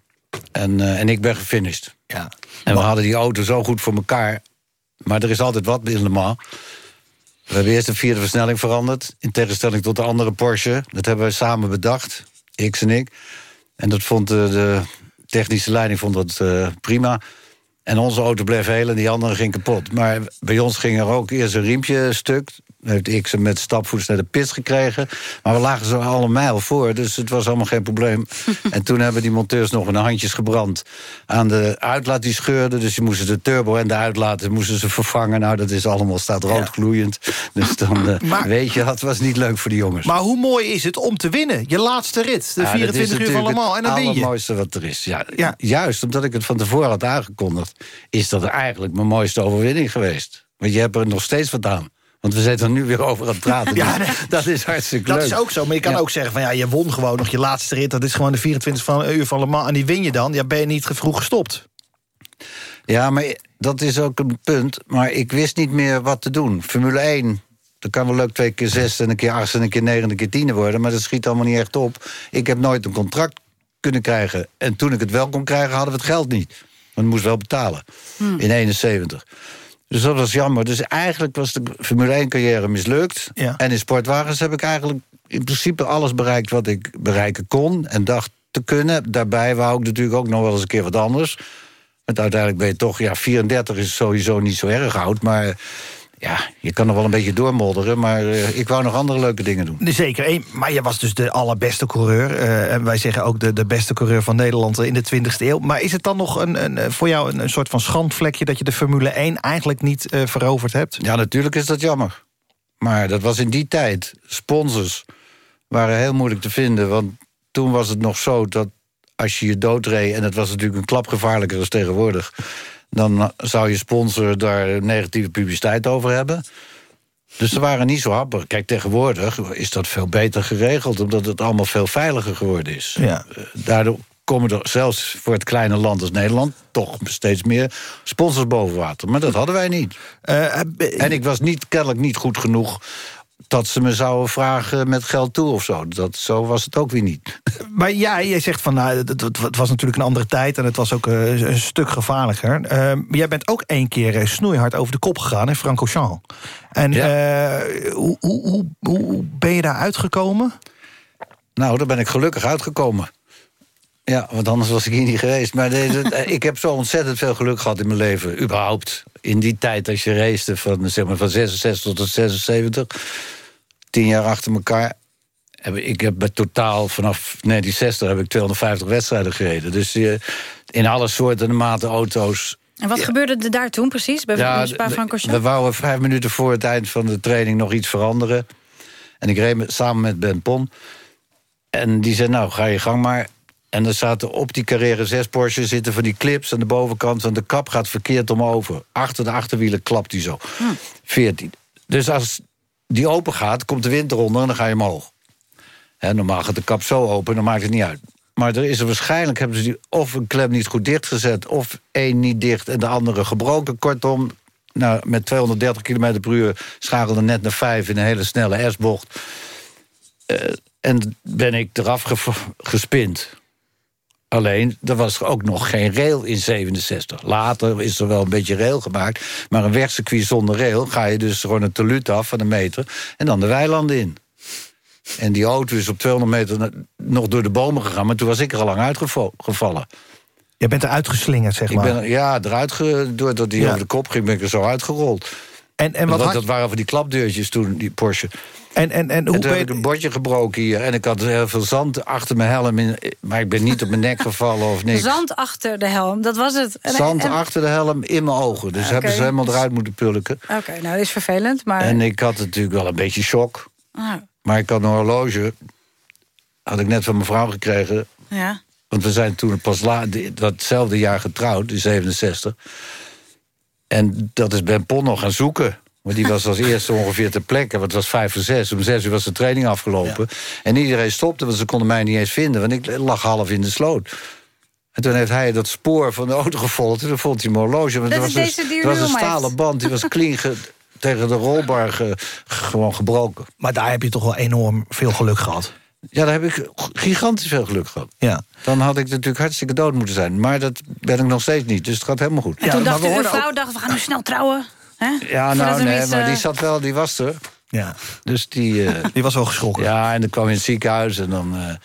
[SPEAKER 32] En, eh, en ik ben gefinished.
[SPEAKER 13] Ja.
[SPEAKER 32] En we hadden die auto zo goed voor elkaar. Maar er is altijd wat in Le Mans. We hebben eerst de vierde versnelling veranderd. In tegenstelling tot de andere Porsche. Dat hebben we samen bedacht. X en ik. En dat vond de, de technische leiding vond dat prima. En onze auto bleef heel en die andere ging kapot. Maar bij ons ging er ook eerst een riempje stuk. Heeft X hem met stapvoets naar de pit gekregen. Maar we lagen zo al een mijl voor, dus het was allemaal geen probleem. <laughs> en toen hebben die monteurs nog een handjes gebrand aan de uitlaat die scheurde. Dus die moesten de turbo en de uitlaat moesten ze vervangen. Nou, dat is allemaal, staat rood gloeiend. Dus dan <laughs> eh,
[SPEAKER 13] Maar-
[SPEAKER 32] weet je, dat was niet leuk voor die jongens.
[SPEAKER 13] Maar hoe mooi is het om te winnen? Je laatste rit, de
[SPEAKER 32] Ja, dat is
[SPEAKER 13] 24 uur van Mans. En dan
[SPEAKER 32] Het
[SPEAKER 13] win je.
[SPEAKER 32] allermooiste wat er is. Ja, Juist omdat ik het van tevoren had aangekondigd... is dat eigenlijk mijn mooiste overwinning geweest. Want je hebt er nog steeds wat aan. Want we zijn er nu weer over aan het praten. <laughs>
[SPEAKER 13] Ja,
[SPEAKER 32] Dus
[SPEAKER 13] nee.
[SPEAKER 32] dat is hartstikke
[SPEAKER 13] Dat
[SPEAKER 32] leuk.
[SPEAKER 13] is ook zo, maar je kan
[SPEAKER 32] Ja.
[SPEAKER 13] ook zeggen van ja, je won gewoon nog je laatste rit. Dat is gewoon de 24 van uur van Le Mans en die win je dan. Ja, ben je niet te vroeg gestopt.
[SPEAKER 32] Ja, maar dat is ook een punt. Maar ik wist niet meer wat te doen. Formule 1, dat kan wel leuk twee keer zes... en een keer acht en een keer negen en een keer tiende worden... maar dat schiet allemaal niet echt op. Ik heb nooit een contract kunnen krijgen. En toen ik het wel kon krijgen, hadden we het geld niet. Want ik moest wel betalen. In 71. Dus dat was jammer. Dus eigenlijk was de Formule 1-carrière mislukt. En in sportwagens heb ik eigenlijk in principe alles bereikt... wat ik bereiken kon en dacht te kunnen. Daarbij wou ik natuurlijk ook nog wel eens een keer wat anders. Want uiteindelijk ben je toch... Ja, 34 is sowieso niet zo erg oud, maar... Ja, je kan nog wel een beetje doormodderen, maar eh, ik wou nog andere leuke dingen doen.
[SPEAKER 13] Zeker, maar je was dus de allerbeste coureur. eh, en wij zeggen ook de, de beste coureur van Nederland in de 20e eeuw. Maar is het dan nog een, een, eh, voor jou een, een soort van schandvlekje... dat je de Formule 1 eigenlijk niet eh, veroverd hebt?
[SPEAKER 32] Ja, natuurlijk is dat jammer. Maar dat was in die tijd. Sponsors waren heel moeilijk te vinden. Want toen was het nog zo dat als je je doodreed... en het was natuurlijk een klap gevaarlijker als tegenwoordig... dan zou je sponsor daar negatieve publiciteit over hebben. Dus ze waren niet zo happig. Kijk, tegenwoordig is dat veel beter geregeld... omdat het allemaal veel veiliger geworden is.
[SPEAKER 13] Ja.
[SPEAKER 32] Eh, Daardoor komen er zelfs voor het kleine land als Nederland... toch steeds meer sponsors boven water. Maar dat hadden wij niet. en ik was niet, kennelijk niet goed genoeg dat ze me zouden vragen met geld toe of zo. Dat, zo was het ook weer niet. <laughs>
[SPEAKER 13] Maar ja, jij zegt van, nou, het, was natuurlijk een andere tijd... en het was ook eh, een stuk gevaarlijker. Eh, maar jij bent ook één keer eh, snoeihard over de kop gegaan in Francorchamps. En eh, hoe, hoe, hoe, hoe ben je daar uitgekomen?
[SPEAKER 32] Nou, daar ben ik gelukkig uitgekomen. Ja, want anders was ik hier niet geweest. Maar deze, <laughs> eh, ik heb zo ontzettend veel geluk gehad in mijn leven, überhaupt. In die tijd, als je race van, zeg maar, van 66 tot 76... tien jaar achter elkaar... Heb, ik- heb bij totaal vanaf 1960 heb ik 250 wedstrijden gereden. Dus eh, in alle soorten en maten auto's...
[SPEAKER 3] En wat gebeurde er daar toen precies, bij
[SPEAKER 32] Ja, we wouden vijf minuten voor het eind van de training nog iets veranderen. En ik reed met- samen met Ben Pon. En die zei, nou, ga je gang maar. En er zaten op die Carrera 6 Porsche zitten van die clips aan de bovenkant... want de kap gaat verkeerd omhover. Achter de achterwielen klapt die zo. 14. Dus als die open gaat, komt de wind eronder en dan ga je omhoog. Hè, normaal gaat de kap zo open, dan maakt het niet uit. Maar er is er waarschijnlijk, hebben ze die of een klem niet goed dichtgezet... of één niet dicht en de andere gebroken. Kortom, nou, met 230 km per uur schakelde net naar 5 in een hele snelle S-bocht. Eh, en ben ik eraf ge- gespind. Alleen, er was ook nog geen rail in 67. Later is er wel een beetje rail gemaakt. Maar een wegcircuit zonder rail ga je dus gewoon een telut af van een meter... en dan de weilanden in. En die auto is op 200 meter nog door de bomen gegaan... maar toen was ik er al lang uitgevallen.
[SPEAKER 13] Je bent eruit geslingerd, zeg
[SPEAKER 32] Ik
[SPEAKER 13] maar.
[SPEAKER 32] ben, ja, eruit ge, doordat die
[SPEAKER 13] Ja.
[SPEAKER 32] over de kop ging, ben ik er zo uitgerold.
[SPEAKER 13] En, en wat
[SPEAKER 32] dat, waren van die klapdeurtjes toen, die Porsche.
[SPEAKER 13] En, en, en hoe
[SPEAKER 32] en toen
[SPEAKER 13] ben
[SPEAKER 32] heb ik een bordje gebroken hier. En ik had heel veel zand achter mijn helm. In, maar ik ben niet op mijn nek gevallen of niks.
[SPEAKER 3] Zand achter de helm, dat was het. En-
[SPEAKER 32] Zand
[SPEAKER 3] en-
[SPEAKER 32] achter de helm in mijn ogen. Dus
[SPEAKER 3] Oké.
[SPEAKER 32] hebben ze helemaal eruit moeten pulken.
[SPEAKER 3] Oké, nou, dat is vervelend, maar...
[SPEAKER 32] En ik had natuurlijk wel een beetje shock.
[SPEAKER 3] Ah,
[SPEAKER 32] Maar ik had een horloge. Had ik net van mijn vrouw gekregen.
[SPEAKER 3] ja.
[SPEAKER 32] Want we zijn toen pas la, die- datzelfde jaar getrouwd, in 67. En dat is Ben Pon nog gaan zoeken. Want die was als <laughs> eerste ongeveer ter plekke. Want het was vijf voor zes. Om zes uur was de training afgelopen. En iedereen stopte, want ze konden mij niet eens vinden. Want ik lag half in de sloot. En toen heeft hij dat spoor van de auto gevolgd. En toen vond hij mijn horloge. Want
[SPEAKER 3] Dat
[SPEAKER 32] het
[SPEAKER 3] is
[SPEAKER 32] was,
[SPEAKER 3] deze
[SPEAKER 32] een,
[SPEAKER 3] die
[SPEAKER 32] was een stalen band. Die was <laughs> clean ge- tegen de rolbar ge- gewoon gebroken.
[SPEAKER 13] Maar daar heb je toch wel enorm veel geluk gehad.
[SPEAKER 32] Ja, daar heb ik gigantisch veel geluk gehad.
[SPEAKER 13] Ja.
[SPEAKER 32] Dan had ik natuurlijk hartstikke dood moeten zijn. Maar dat ben ik nog steeds niet, dus het gaat helemaal goed.
[SPEAKER 3] En toen dacht uw vrouw, dacht, we gaan nu snel trouwen. Hè?
[SPEAKER 32] Ja, nou nee,
[SPEAKER 3] iets,
[SPEAKER 32] maar die
[SPEAKER 3] eh,
[SPEAKER 32] zat wel, die was er.
[SPEAKER 13] Ja.
[SPEAKER 32] Dus die... eh, <laughs>
[SPEAKER 13] Die was wel geschrokken.
[SPEAKER 32] Ja, en dan kwam je in het ziekenhuis en dan eh,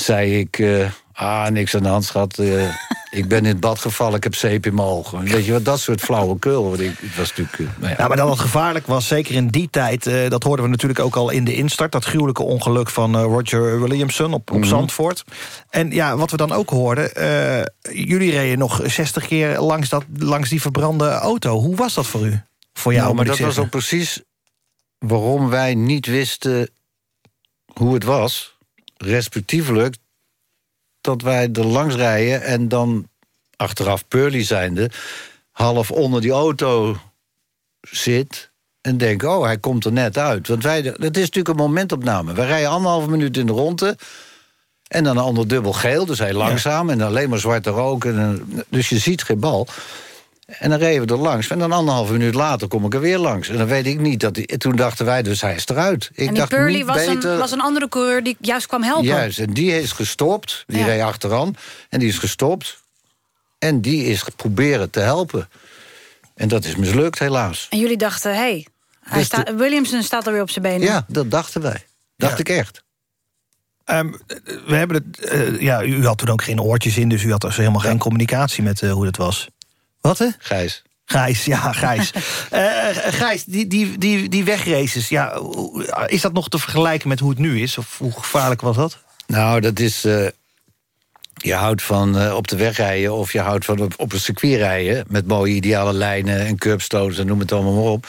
[SPEAKER 32] zei ik... eh, ah, niks aan de hand, schat. eh, <laughs> ik ben in het bad gevallen, ik heb zeep in mijn ogen. Weet je wat, dat soort flauwekul. Ik, het was natuurlijk... eh, nou ja.
[SPEAKER 13] Ja, maar dat het gevaarlijk was, zeker in die tijd... dat hoorden we natuurlijk ook al in de instart... dat gruwelijke ongeluk van Roger Williamson op, op
[SPEAKER 32] Mhm.
[SPEAKER 13] Zandvoort. En ja, wat we dan ook hoorden... jullie reden nog 60 keer langs, dat, langs die verbrande auto. Hoe was dat voor u? Voor jou,
[SPEAKER 32] Nou, maar dat was ook precies waarom wij niet wisten hoe het was. Respectievelijk dat wij er langs rijden en dan achteraf Pearly zijnde... half onder die auto zit En denk, oh, hij komt er net uit. Want wij, het is natuurlijk een momentopname. We rijden anderhalve minuut in de ronde... En dan een ander dubbel geel, dus hij langzaam. En alleen maar zwarte rook. En, dus je ziet geen bal. En dan reden we er langs. En dan anderhalve minuut later kom ik er weer langs. En dan weet ik niet dat hij... Toen dachten wij, dus hij is eruit. Ik
[SPEAKER 3] en die
[SPEAKER 32] dacht
[SPEAKER 3] Purley
[SPEAKER 32] niet
[SPEAKER 3] was,
[SPEAKER 32] beter...
[SPEAKER 3] een, was een andere coureur die juist kwam helpen.
[SPEAKER 32] Juist, en die is gestopt. Die
[SPEAKER 3] Ja.
[SPEAKER 32] reed achteraan. En die is gestopt. En die is proberen te helpen. En dat is mislukt, helaas.
[SPEAKER 3] En jullie dachten, hé, hey, hij
[SPEAKER 32] Dus
[SPEAKER 3] sta- Williamson staat alweer op zijn benen.
[SPEAKER 32] Ja, dat dachten wij. Dacht ik echt.
[SPEAKER 13] Ehm, we hebben het, eh, ja, u had toen ook geen oortjes in, dus u had dus helemaal geen communicatie met eh, hoe dat was. Wat hè?
[SPEAKER 32] Gijs.
[SPEAKER 13] Gijs, ja, Gijs. <laughs> Eh, eh, Gijs, die, die, die, die wegraces, ja, hoe- is dat nog te vergelijken met hoe het nu is? Of hoe gevaarlijk was dat?
[SPEAKER 32] Nou, dat is... eh, je houdt van eh, op de weg rijden of je houdt van op, op een circuit rijden... met mooie ideale lijnen en curbstones en noem het allemaal maar op.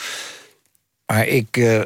[SPEAKER 32] Maar ik eh,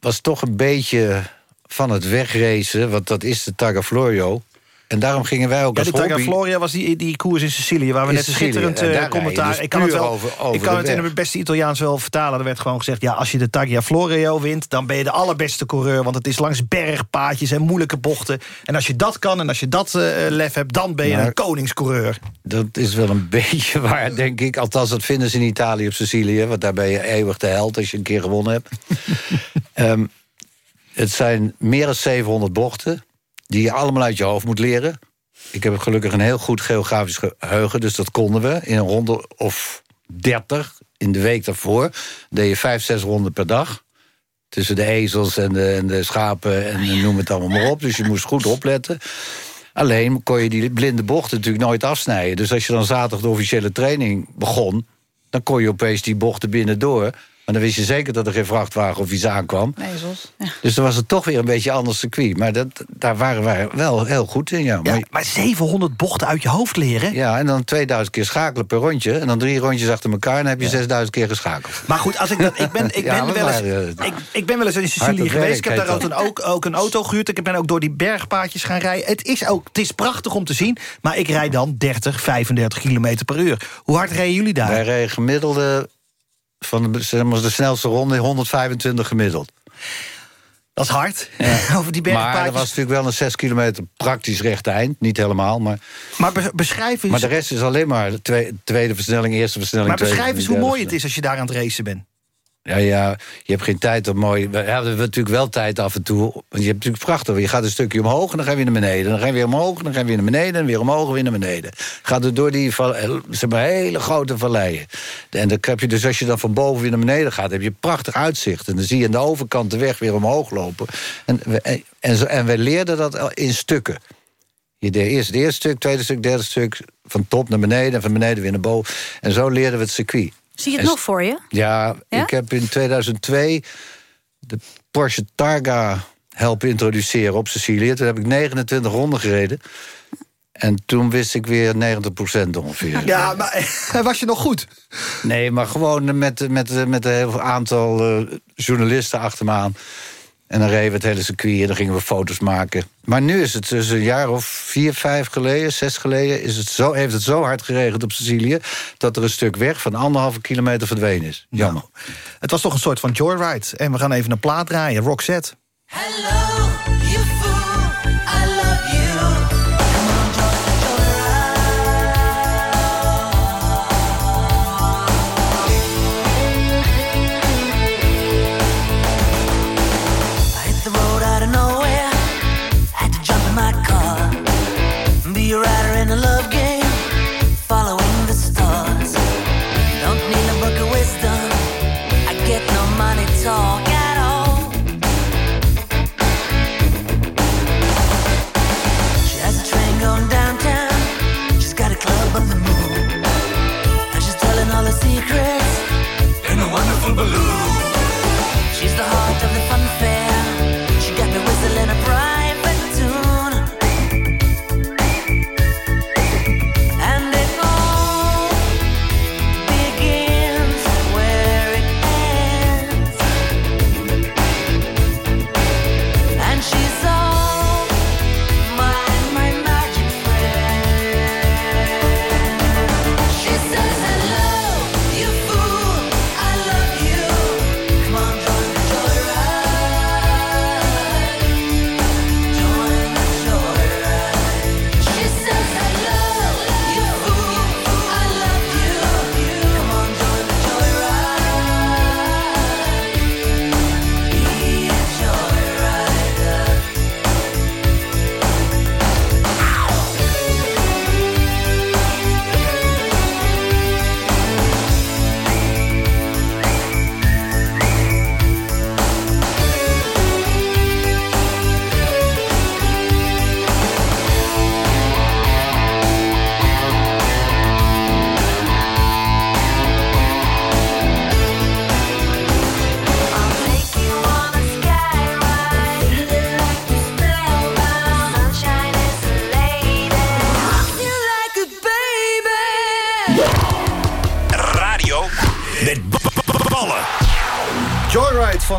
[SPEAKER 32] was toch een beetje van het wegracen... want dat is de Targa Florio. En daarom gingen wij ook
[SPEAKER 13] Ja,
[SPEAKER 32] als hobby...
[SPEAKER 13] Floria was die, die koers in Sicilië... waar we
[SPEAKER 32] In
[SPEAKER 13] net een
[SPEAKER 32] Sicilië,
[SPEAKER 13] schitterend eh,
[SPEAKER 32] je
[SPEAKER 13] commentaar...
[SPEAKER 32] dus
[SPEAKER 13] ik kan het, wel,
[SPEAKER 32] over- over
[SPEAKER 13] ik kan het in het beste Italiaans wel vertalen. Er werd gewoon gezegd... ja, als je de Targa Florio wint... dan ben je de allerbeste coureur... want het is langs bergpaadjes en moeilijke bochten. En als je dat kan en als je dat eh, lef hebt... dan ben je
[SPEAKER 32] Maar-
[SPEAKER 13] een koningscoureur.
[SPEAKER 32] Dat is wel een <laughs> beetje waar, denk ik. Althans, dat vinden ze in Italië op Sicilië. Want daar ben je eeuwig de held als je een keer gewonnen hebt. <laughs> Ehm, het zijn meer dan 700 bochten... die je allemaal uit je hoofd moet leren. Ik heb gelukkig een heel goed geografisch geheugen... dus dat konden we in een ronde of 30 in de week daarvoor. deed je vijf, zes ronden per dag. Tussen de ezels en de, en de schapen en noem het allemaal maar op. Dus je moest goed opletten. Alleen kon je die blinde bochten natuurlijk nooit afsnijden. Dus als je dan zaterdag de officiële training begon... dan kon je opeens die bochten binnendoor. Maar dan wist je zeker dat er geen vrachtwagen of iets aankwam.
[SPEAKER 3] Ezels. Ja.
[SPEAKER 32] Dus dan was het toch weer een beetje een ander circuit. Maar dat, daar waren wij wel heel goed in, ja. Maar,
[SPEAKER 13] Maar 700 bochten uit je hoofd leren?
[SPEAKER 32] ja, en dan 2000 keer schakelen per rondje. En dan drie rondjes achter elkaar en dan heb je 6000 keer geschakeld.
[SPEAKER 13] Maar goed, als ik, dat, ik, ben, <laughs> ik,
[SPEAKER 32] Ja,
[SPEAKER 13] ben
[SPEAKER 32] we
[SPEAKER 13] wel eens,
[SPEAKER 32] eh,
[SPEAKER 13] ik, ik ben wel eens in Sicilië geweest. Ik heb daar ook een, ook, ook een auto gehuurd. Ik ben ook door die bergpaadjes gaan rijden. Het is, ook, het is prachtig om te zien. Maar ik rijd dan 30, 35 kilometer per uur. Hoe hard rijden jullie daar?
[SPEAKER 32] Wij reden gemiddelde van de, zeg maar, de snelste ronde 125 gemiddeld.
[SPEAKER 13] Dat is hard. <laughs> Over die
[SPEAKER 32] Maar
[SPEAKER 13] bergpaadjes.
[SPEAKER 32] er was natuurlijk wel een 6 kilometer praktisch recht eind. Niet helemaal, maar...
[SPEAKER 13] Maar be- beschrijf eens,
[SPEAKER 32] Maar de rest is alleen maar de twee- tweede versnelling, eerste versnelling...
[SPEAKER 13] maar
[SPEAKER 32] tweede,
[SPEAKER 13] beschrijf eens hoe mooi het is als je daar aan het racen bent.
[SPEAKER 32] Ja, ja, je hebt geen tijd om mooi... We hebben natuurlijk wel tijd af en toe. Want je hebt natuurlijk prachtig. Je gaat een stukje omhoog en dan ga je weer naar beneden. Dan ga je weer omhoog dan ga je weer naar beneden. En weer omhoog en weer naar beneden. Gaat het door die eh, hele grote valleien. En dan heb je dus als je dan van boven weer naar beneden gaat... heb je prachtig uitzicht. En dan zie je aan de overkant de weg weer omhoog lopen. En, we- en, en, leerden dat in stukken. Je deed eerst het eerste stuk, tweede stuk, derde stuk... van top naar beneden en van beneden weer naar boven. En zo leerden we het circuit.
[SPEAKER 3] Zie je het
[SPEAKER 32] En
[SPEAKER 3] nog voor je?
[SPEAKER 32] ja,
[SPEAKER 3] Ja?
[SPEAKER 32] ik heb in 2002 de Porsche Targa helpen introduceren op Sicilië. Toen heb ik 29 ronden gereden. En toen wist ik weer 90% ongeveer.
[SPEAKER 13] Ja, maar <laughs> was je nog goed?
[SPEAKER 32] Nee, maar gewoon met, met, met een heel aantal eh, journalisten achter me aan. En dan reden we het hele circuit en dan gingen we foto's maken. Maar nu is het dus een jaar of vier, vijf geleden, zes geleden... Is het zo, heeft het zo hard geregend op Sicilië... dat er een stuk weg van anderhalve kilometer verdwenen is. Jammer.
[SPEAKER 13] Het was toch een soort van joyride. En we gaan even een plaat draaien, Roxette.
[SPEAKER 33] I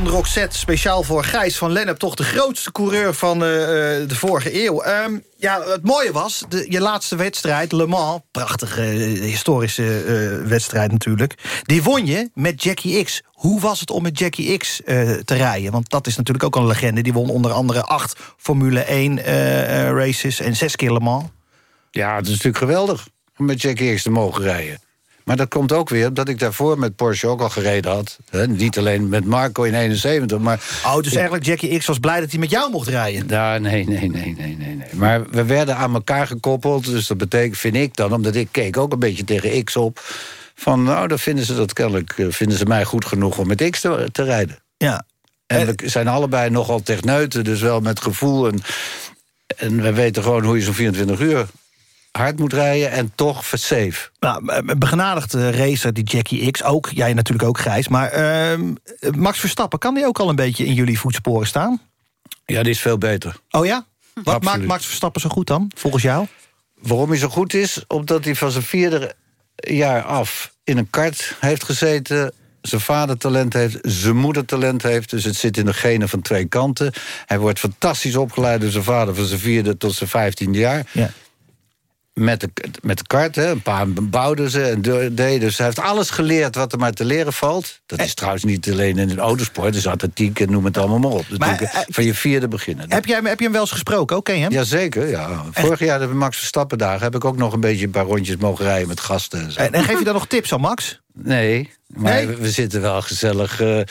[SPEAKER 13] van Roxette, speciaal voor Gijs van Lennep... toch de grootste coureur van uh, de vorige eeuw. Um, ja, het mooie was, de, je laatste wedstrijd, Le Mans... prachtige uh, historische wedstrijd natuurlijk... die won je met Jackie X. Hoe was het om met Jackie X te rijden? Want dat is natuurlijk ook een legende. Die won onder andere acht Formule 1 races en zes keer Le Mans.
[SPEAKER 32] Ja, het is natuurlijk geweldig om met Jackie X te mogen rijden. Maar dat komt ook weer dat ik daarvoor met Porsche ook al gereden had. He, niet alleen met Marco in 71, maar...
[SPEAKER 13] Oh, dus eigenlijk Jackie X was blij dat hij met jou mocht rijden?
[SPEAKER 32] Ja, nee, nee, nee, nee, nee, nee. Maar we werden aan elkaar gekoppeld. Dus dat betekent, vind ik dan, omdat ik keek ook een beetje tegen X op... van nou, dan vinden ze dat kennelijk, eh, vinden ze mij goed genoeg om met X te, te rijden.
[SPEAKER 13] Ja.
[SPEAKER 32] En we zijn allebei nogal techneuten, dus wel met gevoel. En, en we weten gewoon hoe je zo'n 24 uur hard moet rijden en toch safe.
[SPEAKER 13] Nou, begenadigde racer, die Jackie X, ook. Jij natuurlijk ook, Grijs. Maar uh, Max Verstappen, kan die ook al een beetje in jullie voetsporen staan?
[SPEAKER 32] Ja, die is veel beter.
[SPEAKER 13] Oh ja? Wat maakt Max Verstappen zo goed dan, volgens jou?
[SPEAKER 32] Waarom hij zo goed is? Omdat hij van zijn vierde jaar af in een kart heeft gezeten zijn vader talent heeft, zijn moeder talent heeft. Dus het zit in de genen van twee kanten. Hij wordt fantastisch opgeleid door zijn vader... van zijn vierde tot zijn vijftiende jaar.
[SPEAKER 13] Ja
[SPEAKER 32] met de, met de kart. Hè. Een paar bouwden ze en deden. Dus hij heeft alles geleerd wat er maar te leren valt. Dat is trouwens niet alleen in de autosport. Dus atletiek en noem het allemaal maar op. Maar, uh, van je vierde beginnen.
[SPEAKER 13] Heb, jij, heb je hem wel eens gesproken? Oké, hem?
[SPEAKER 32] Jazeker, ja. Vorig jaar de Max Verstappen dagen... heb ik ook nog een beetje een paar rondjes mogen rijden met gasten. En, zo.
[SPEAKER 13] en, en geef je dan nog tips aan Max?
[SPEAKER 32] Nee, maar We, we, zitten wel gezellig... Uh,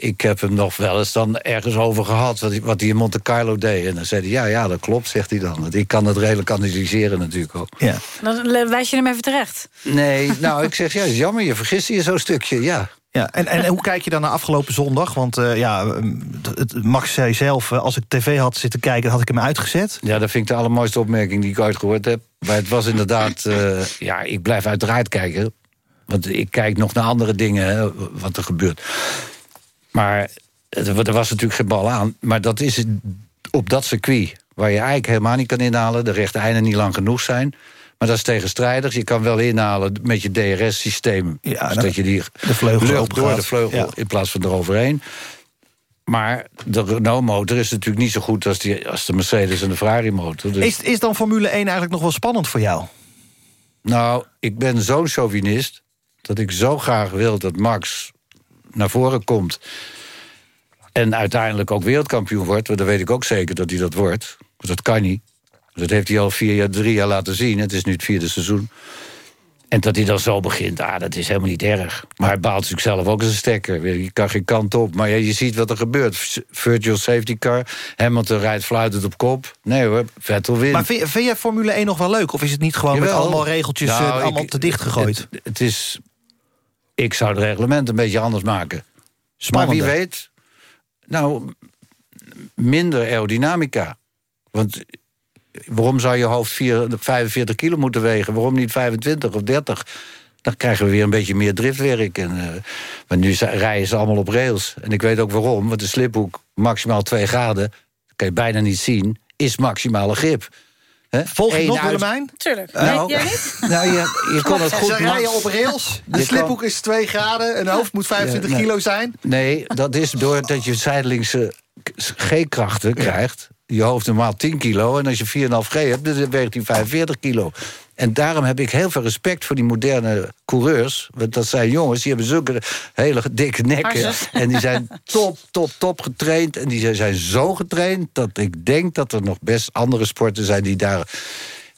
[SPEAKER 32] ik heb hem nog wel eens dan ergens over gehad... wat hij, wat hij in Monte Carlo deed. En dan zei hij, ja, ja, dat klopt, zegt hij dan. Want ik kan het redelijk analyseren natuurlijk ook.
[SPEAKER 13] Ja.
[SPEAKER 3] Dan wijs je hem even terecht.
[SPEAKER 32] Nee, <laughs> nou, ik zeg, ja, jammer, je vergist je zo'n stukje, ja.
[SPEAKER 13] Ja, en, en hoe kijk je dan naar afgelopen zondag? Want uh, ja, het, Max zei zelf, als ik tv had zitten kijken... had ik hem uitgezet.
[SPEAKER 32] Ja, dat vind ik de allermooiste opmerking die ik ooit gehoord heb. Maar het was inderdaad... Uh, <laughs> ja, ik blijf uiteraard kijken. Want ik kijk nog naar andere dingen, hè, wat er gebeurt. Maar er was natuurlijk geen bal aan. Maar dat is op dat circuit, waar je eigenlijk helemaal niet kan inhalen... de rechte einden niet lang genoeg zijn... Maar dat is tegenstrijdig. Je kan wel inhalen met je DRS-systeem.
[SPEAKER 13] Ja,
[SPEAKER 32] dus dat je die
[SPEAKER 13] de vleugel
[SPEAKER 32] lucht door de vleugel in plaats van eroverheen. Maar de Renault-motor is natuurlijk niet zo goed als, die, als de Mercedes en de Ferrari-motor.
[SPEAKER 13] Dus... Is, is dan Formule 1 eigenlijk nog wel spannend voor jou?
[SPEAKER 32] Nou, ik ben zo'n chauvinist... dat ik zo graag wil dat Max naar voren komt... en uiteindelijk ook wereldkampioen wordt... want dan weet ik ook zeker dat hij dat wordt. Want dat kan niet. Dat heeft hij al vier jaar, drie jaar laten zien. Het is nu het vierde seizoen. En dat hij dan zo begint, ah, dat is helemaal niet erg. Maar hij baalt natuurlijk zelf ook een stekker. Je kan geen kant op. Maar ja, je ziet wat er gebeurt. Virtual safety car. Hamilton rijdt fluitend op kop. Nee hoor, Vettel wint.
[SPEAKER 13] Maar vind, vind je Formule 1 nog wel leuk? Of is het niet gewoon Jawel. met allemaal regeltjes nou, uh, allemaal ik, te dicht gegooid?
[SPEAKER 32] Het, het is ik zou het reglement een beetje anders maken. Maar wie weet, nou, minder aerodynamica. Want waarom zou je hoofd 45 kilo moeten wegen? Waarom niet 25 of 30? Dan krijgen we weer een beetje meer driftwerk. En, uh, maar nu rijden ze allemaal op rails. En ik weet ook waarom, want de sliphoek maximaal 2 graden... kan je bijna niet zien, is maximale grip.
[SPEAKER 13] He? Volg je nog, Willemijn?
[SPEAKER 3] Tuurlijk. Nou,
[SPEAKER 32] jij niet? <laughs> Nou, je, je kon het goed...
[SPEAKER 13] Ze rijden op rails, de sliphoek is 2 graden... een hoofd moet 25 kilo zijn.
[SPEAKER 32] Nee, dat is doordat je zijdelingse G-krachten krijgt. Je hoofd normaal 10 kilo en als je 4,5 G hebt... dan weegt hij 45 kilo. En daarom heb ik heel veel respect voor die moderne coureurs. Want dat zijn jongens, die hebben zulke hele dikke nekken. En die zijn <laughs> top, top, top getraind. En die zijn zo getraind dat ik denk dat er nog best andere sporten zijn... die daar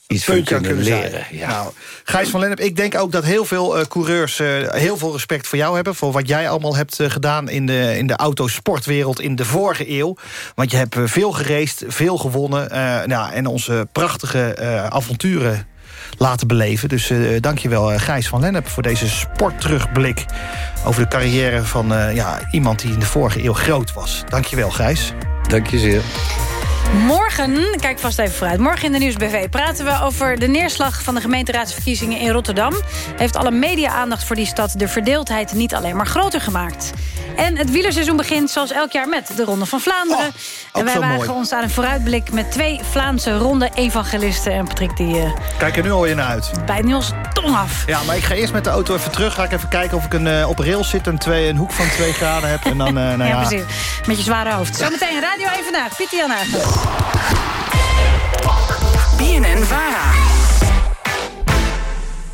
[SPEAKER 32] iets van kunnen, kunnen leren. Ja.
[SPEAKER 13] Nou, Gijs van Lennep, ik denk ook dat heel veel uh, coureurs... Uh, heel veel respect voor jou hebben... voor wat jij allemaal hebt uh, gedaan in de, in de autosportwereld in de vorige eeuw. Want je hebt veel gereest, veel gewonnen. nou, en onze prachtige avonturen laten beleven. Dus uh, dankjewel uh, Gijs van Lennep voor deze sportterugblik... over de carrière van uh, ja, iemand die in de vorige eeuw groot was. Dankjewel Gijs.
[SPEAKER 32] Dank je zeer.
[SPEAKER 3] Morgen kijk vast even vooruit. Morgen in de Nieuwsbv praten we over de neerslag van de gemeenteraadsverkiezingen in Rotterdam. Heeft alle media-aandacht voor die stad de verdeeldheid niet alleen maar groter gemaakt. En het wielerseizoen begint zoals elk jaar met de Ronde van Vlaanderen. en wij wagen
[SPEAKER 13] mooi.
[SPEAKER 3] ons aan een vooruitblik met twee Vlaamse ronde-evangelisten. En Patrick die eh,
[SPEAKER 13] Kijk er nu al je naar uit.
[SPEAKER 3] bijt nu ons tong af.
[SPEAKER 13] Ja, maar ik ga eerst met de auto even terug. Ga ik even kijken of ik een, eh, op rails zit... en twee, een hoek van 2 graden heb. En dan, eh, <laughs> nou ja,
[SPEAKER 3] ja, precies. Met je zware hoofd. Zometeen Radio 1 Vandaag. Pieter Jan Hagen.
[SPEAKER 34] BNN Vara.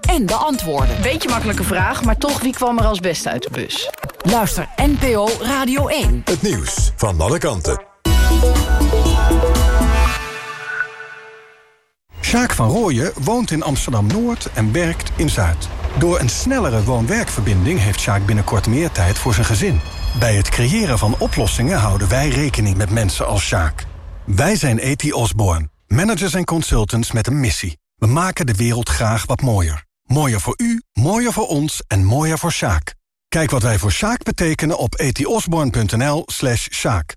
[SPEAKER 34] en de antwoorden.
[SPEAKER 35] Beetje makkelijke vraag, maar toch wie kwam er als beste uit de bus?
[SPEAKER 34] Luister NPO Radio 1.
[SPEAKER 1] Het nieuws van alle kanten.
[SPEAKER 36] Sjaak van Rooyen woont in Amsterdam-Noord en werkt in Zuid. Door een snellere woon-werkverbinding heeft Sjaak binnenkort meer tijd voor zijn gezin. Bij het creëren van oplossingen houden wij rekening met mensen als Sjaak. Wij zijn E.T. Osborne, managers en consultants met een missie. We maken de wereld graag wat mooier. Mooier voor u, mooier voor ons en mooier voor Sjaak. Kijk wat wij voor Sjaak betekenen op etiosborn.nl slash Sjaak.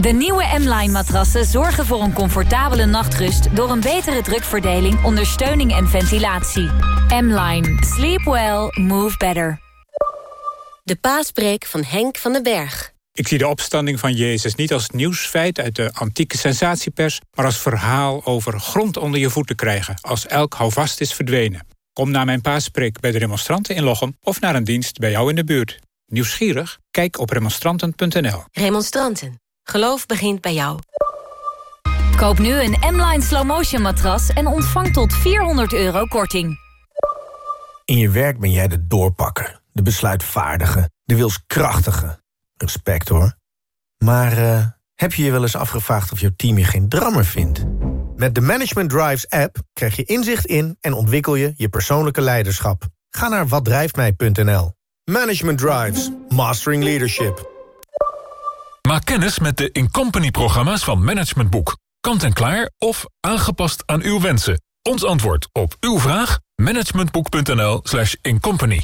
[SPEAKER 37] De nieuwe M-Line matrassen zorgen voor een comfortabele nachtrust... door een betere drukverdeling, ondersteuning en ventilatie. M-Line. Sleep well. Move better.
[SPEAKER 38] De paaspreek van Henk van den Berg.
[SPEAKER 39] Ik zie de opstanding van Jezus niet als nieuwsfeit uit de antieke sensatiepers... maar als verhaal over grond onder je voeten krijgen... als elk houvast is verdwenen. Kom naar mijn paaspreek bij de remonstranten in Lochem... of naar een dienst bij jou in de buurt. Nieuwsgierig? Kijk op remonstranten.nl.
[SPEAKER 38] Remonstranten. Geloof begint bij jou.
[SPEAKER 37] Koop nu een M-Line Slow Motion matras... en ontvang tot 400 euro korting.
[SPEAKER 2] In je werk ben jij de doorpakker, de besluitvaardige, de wilskrachtige. Respect hoor. Maar eh, heb je je wel eens afgevraagd of jouw team je geen drammer vindt? Met de Management Drives app krijg je inzicht in en ontwikkel je je persoonlijke leiderschap. Ga naar watdrijftmij.nl. Management Drives, Mastering Leadership.
[SPEAKER 40] Maak kennis met de Incompany-programma's van Management Boek. Kant en klaar of aangepast aan uw wensen. Ons antwoord op uw vraag? managementboek.nl slash incompany.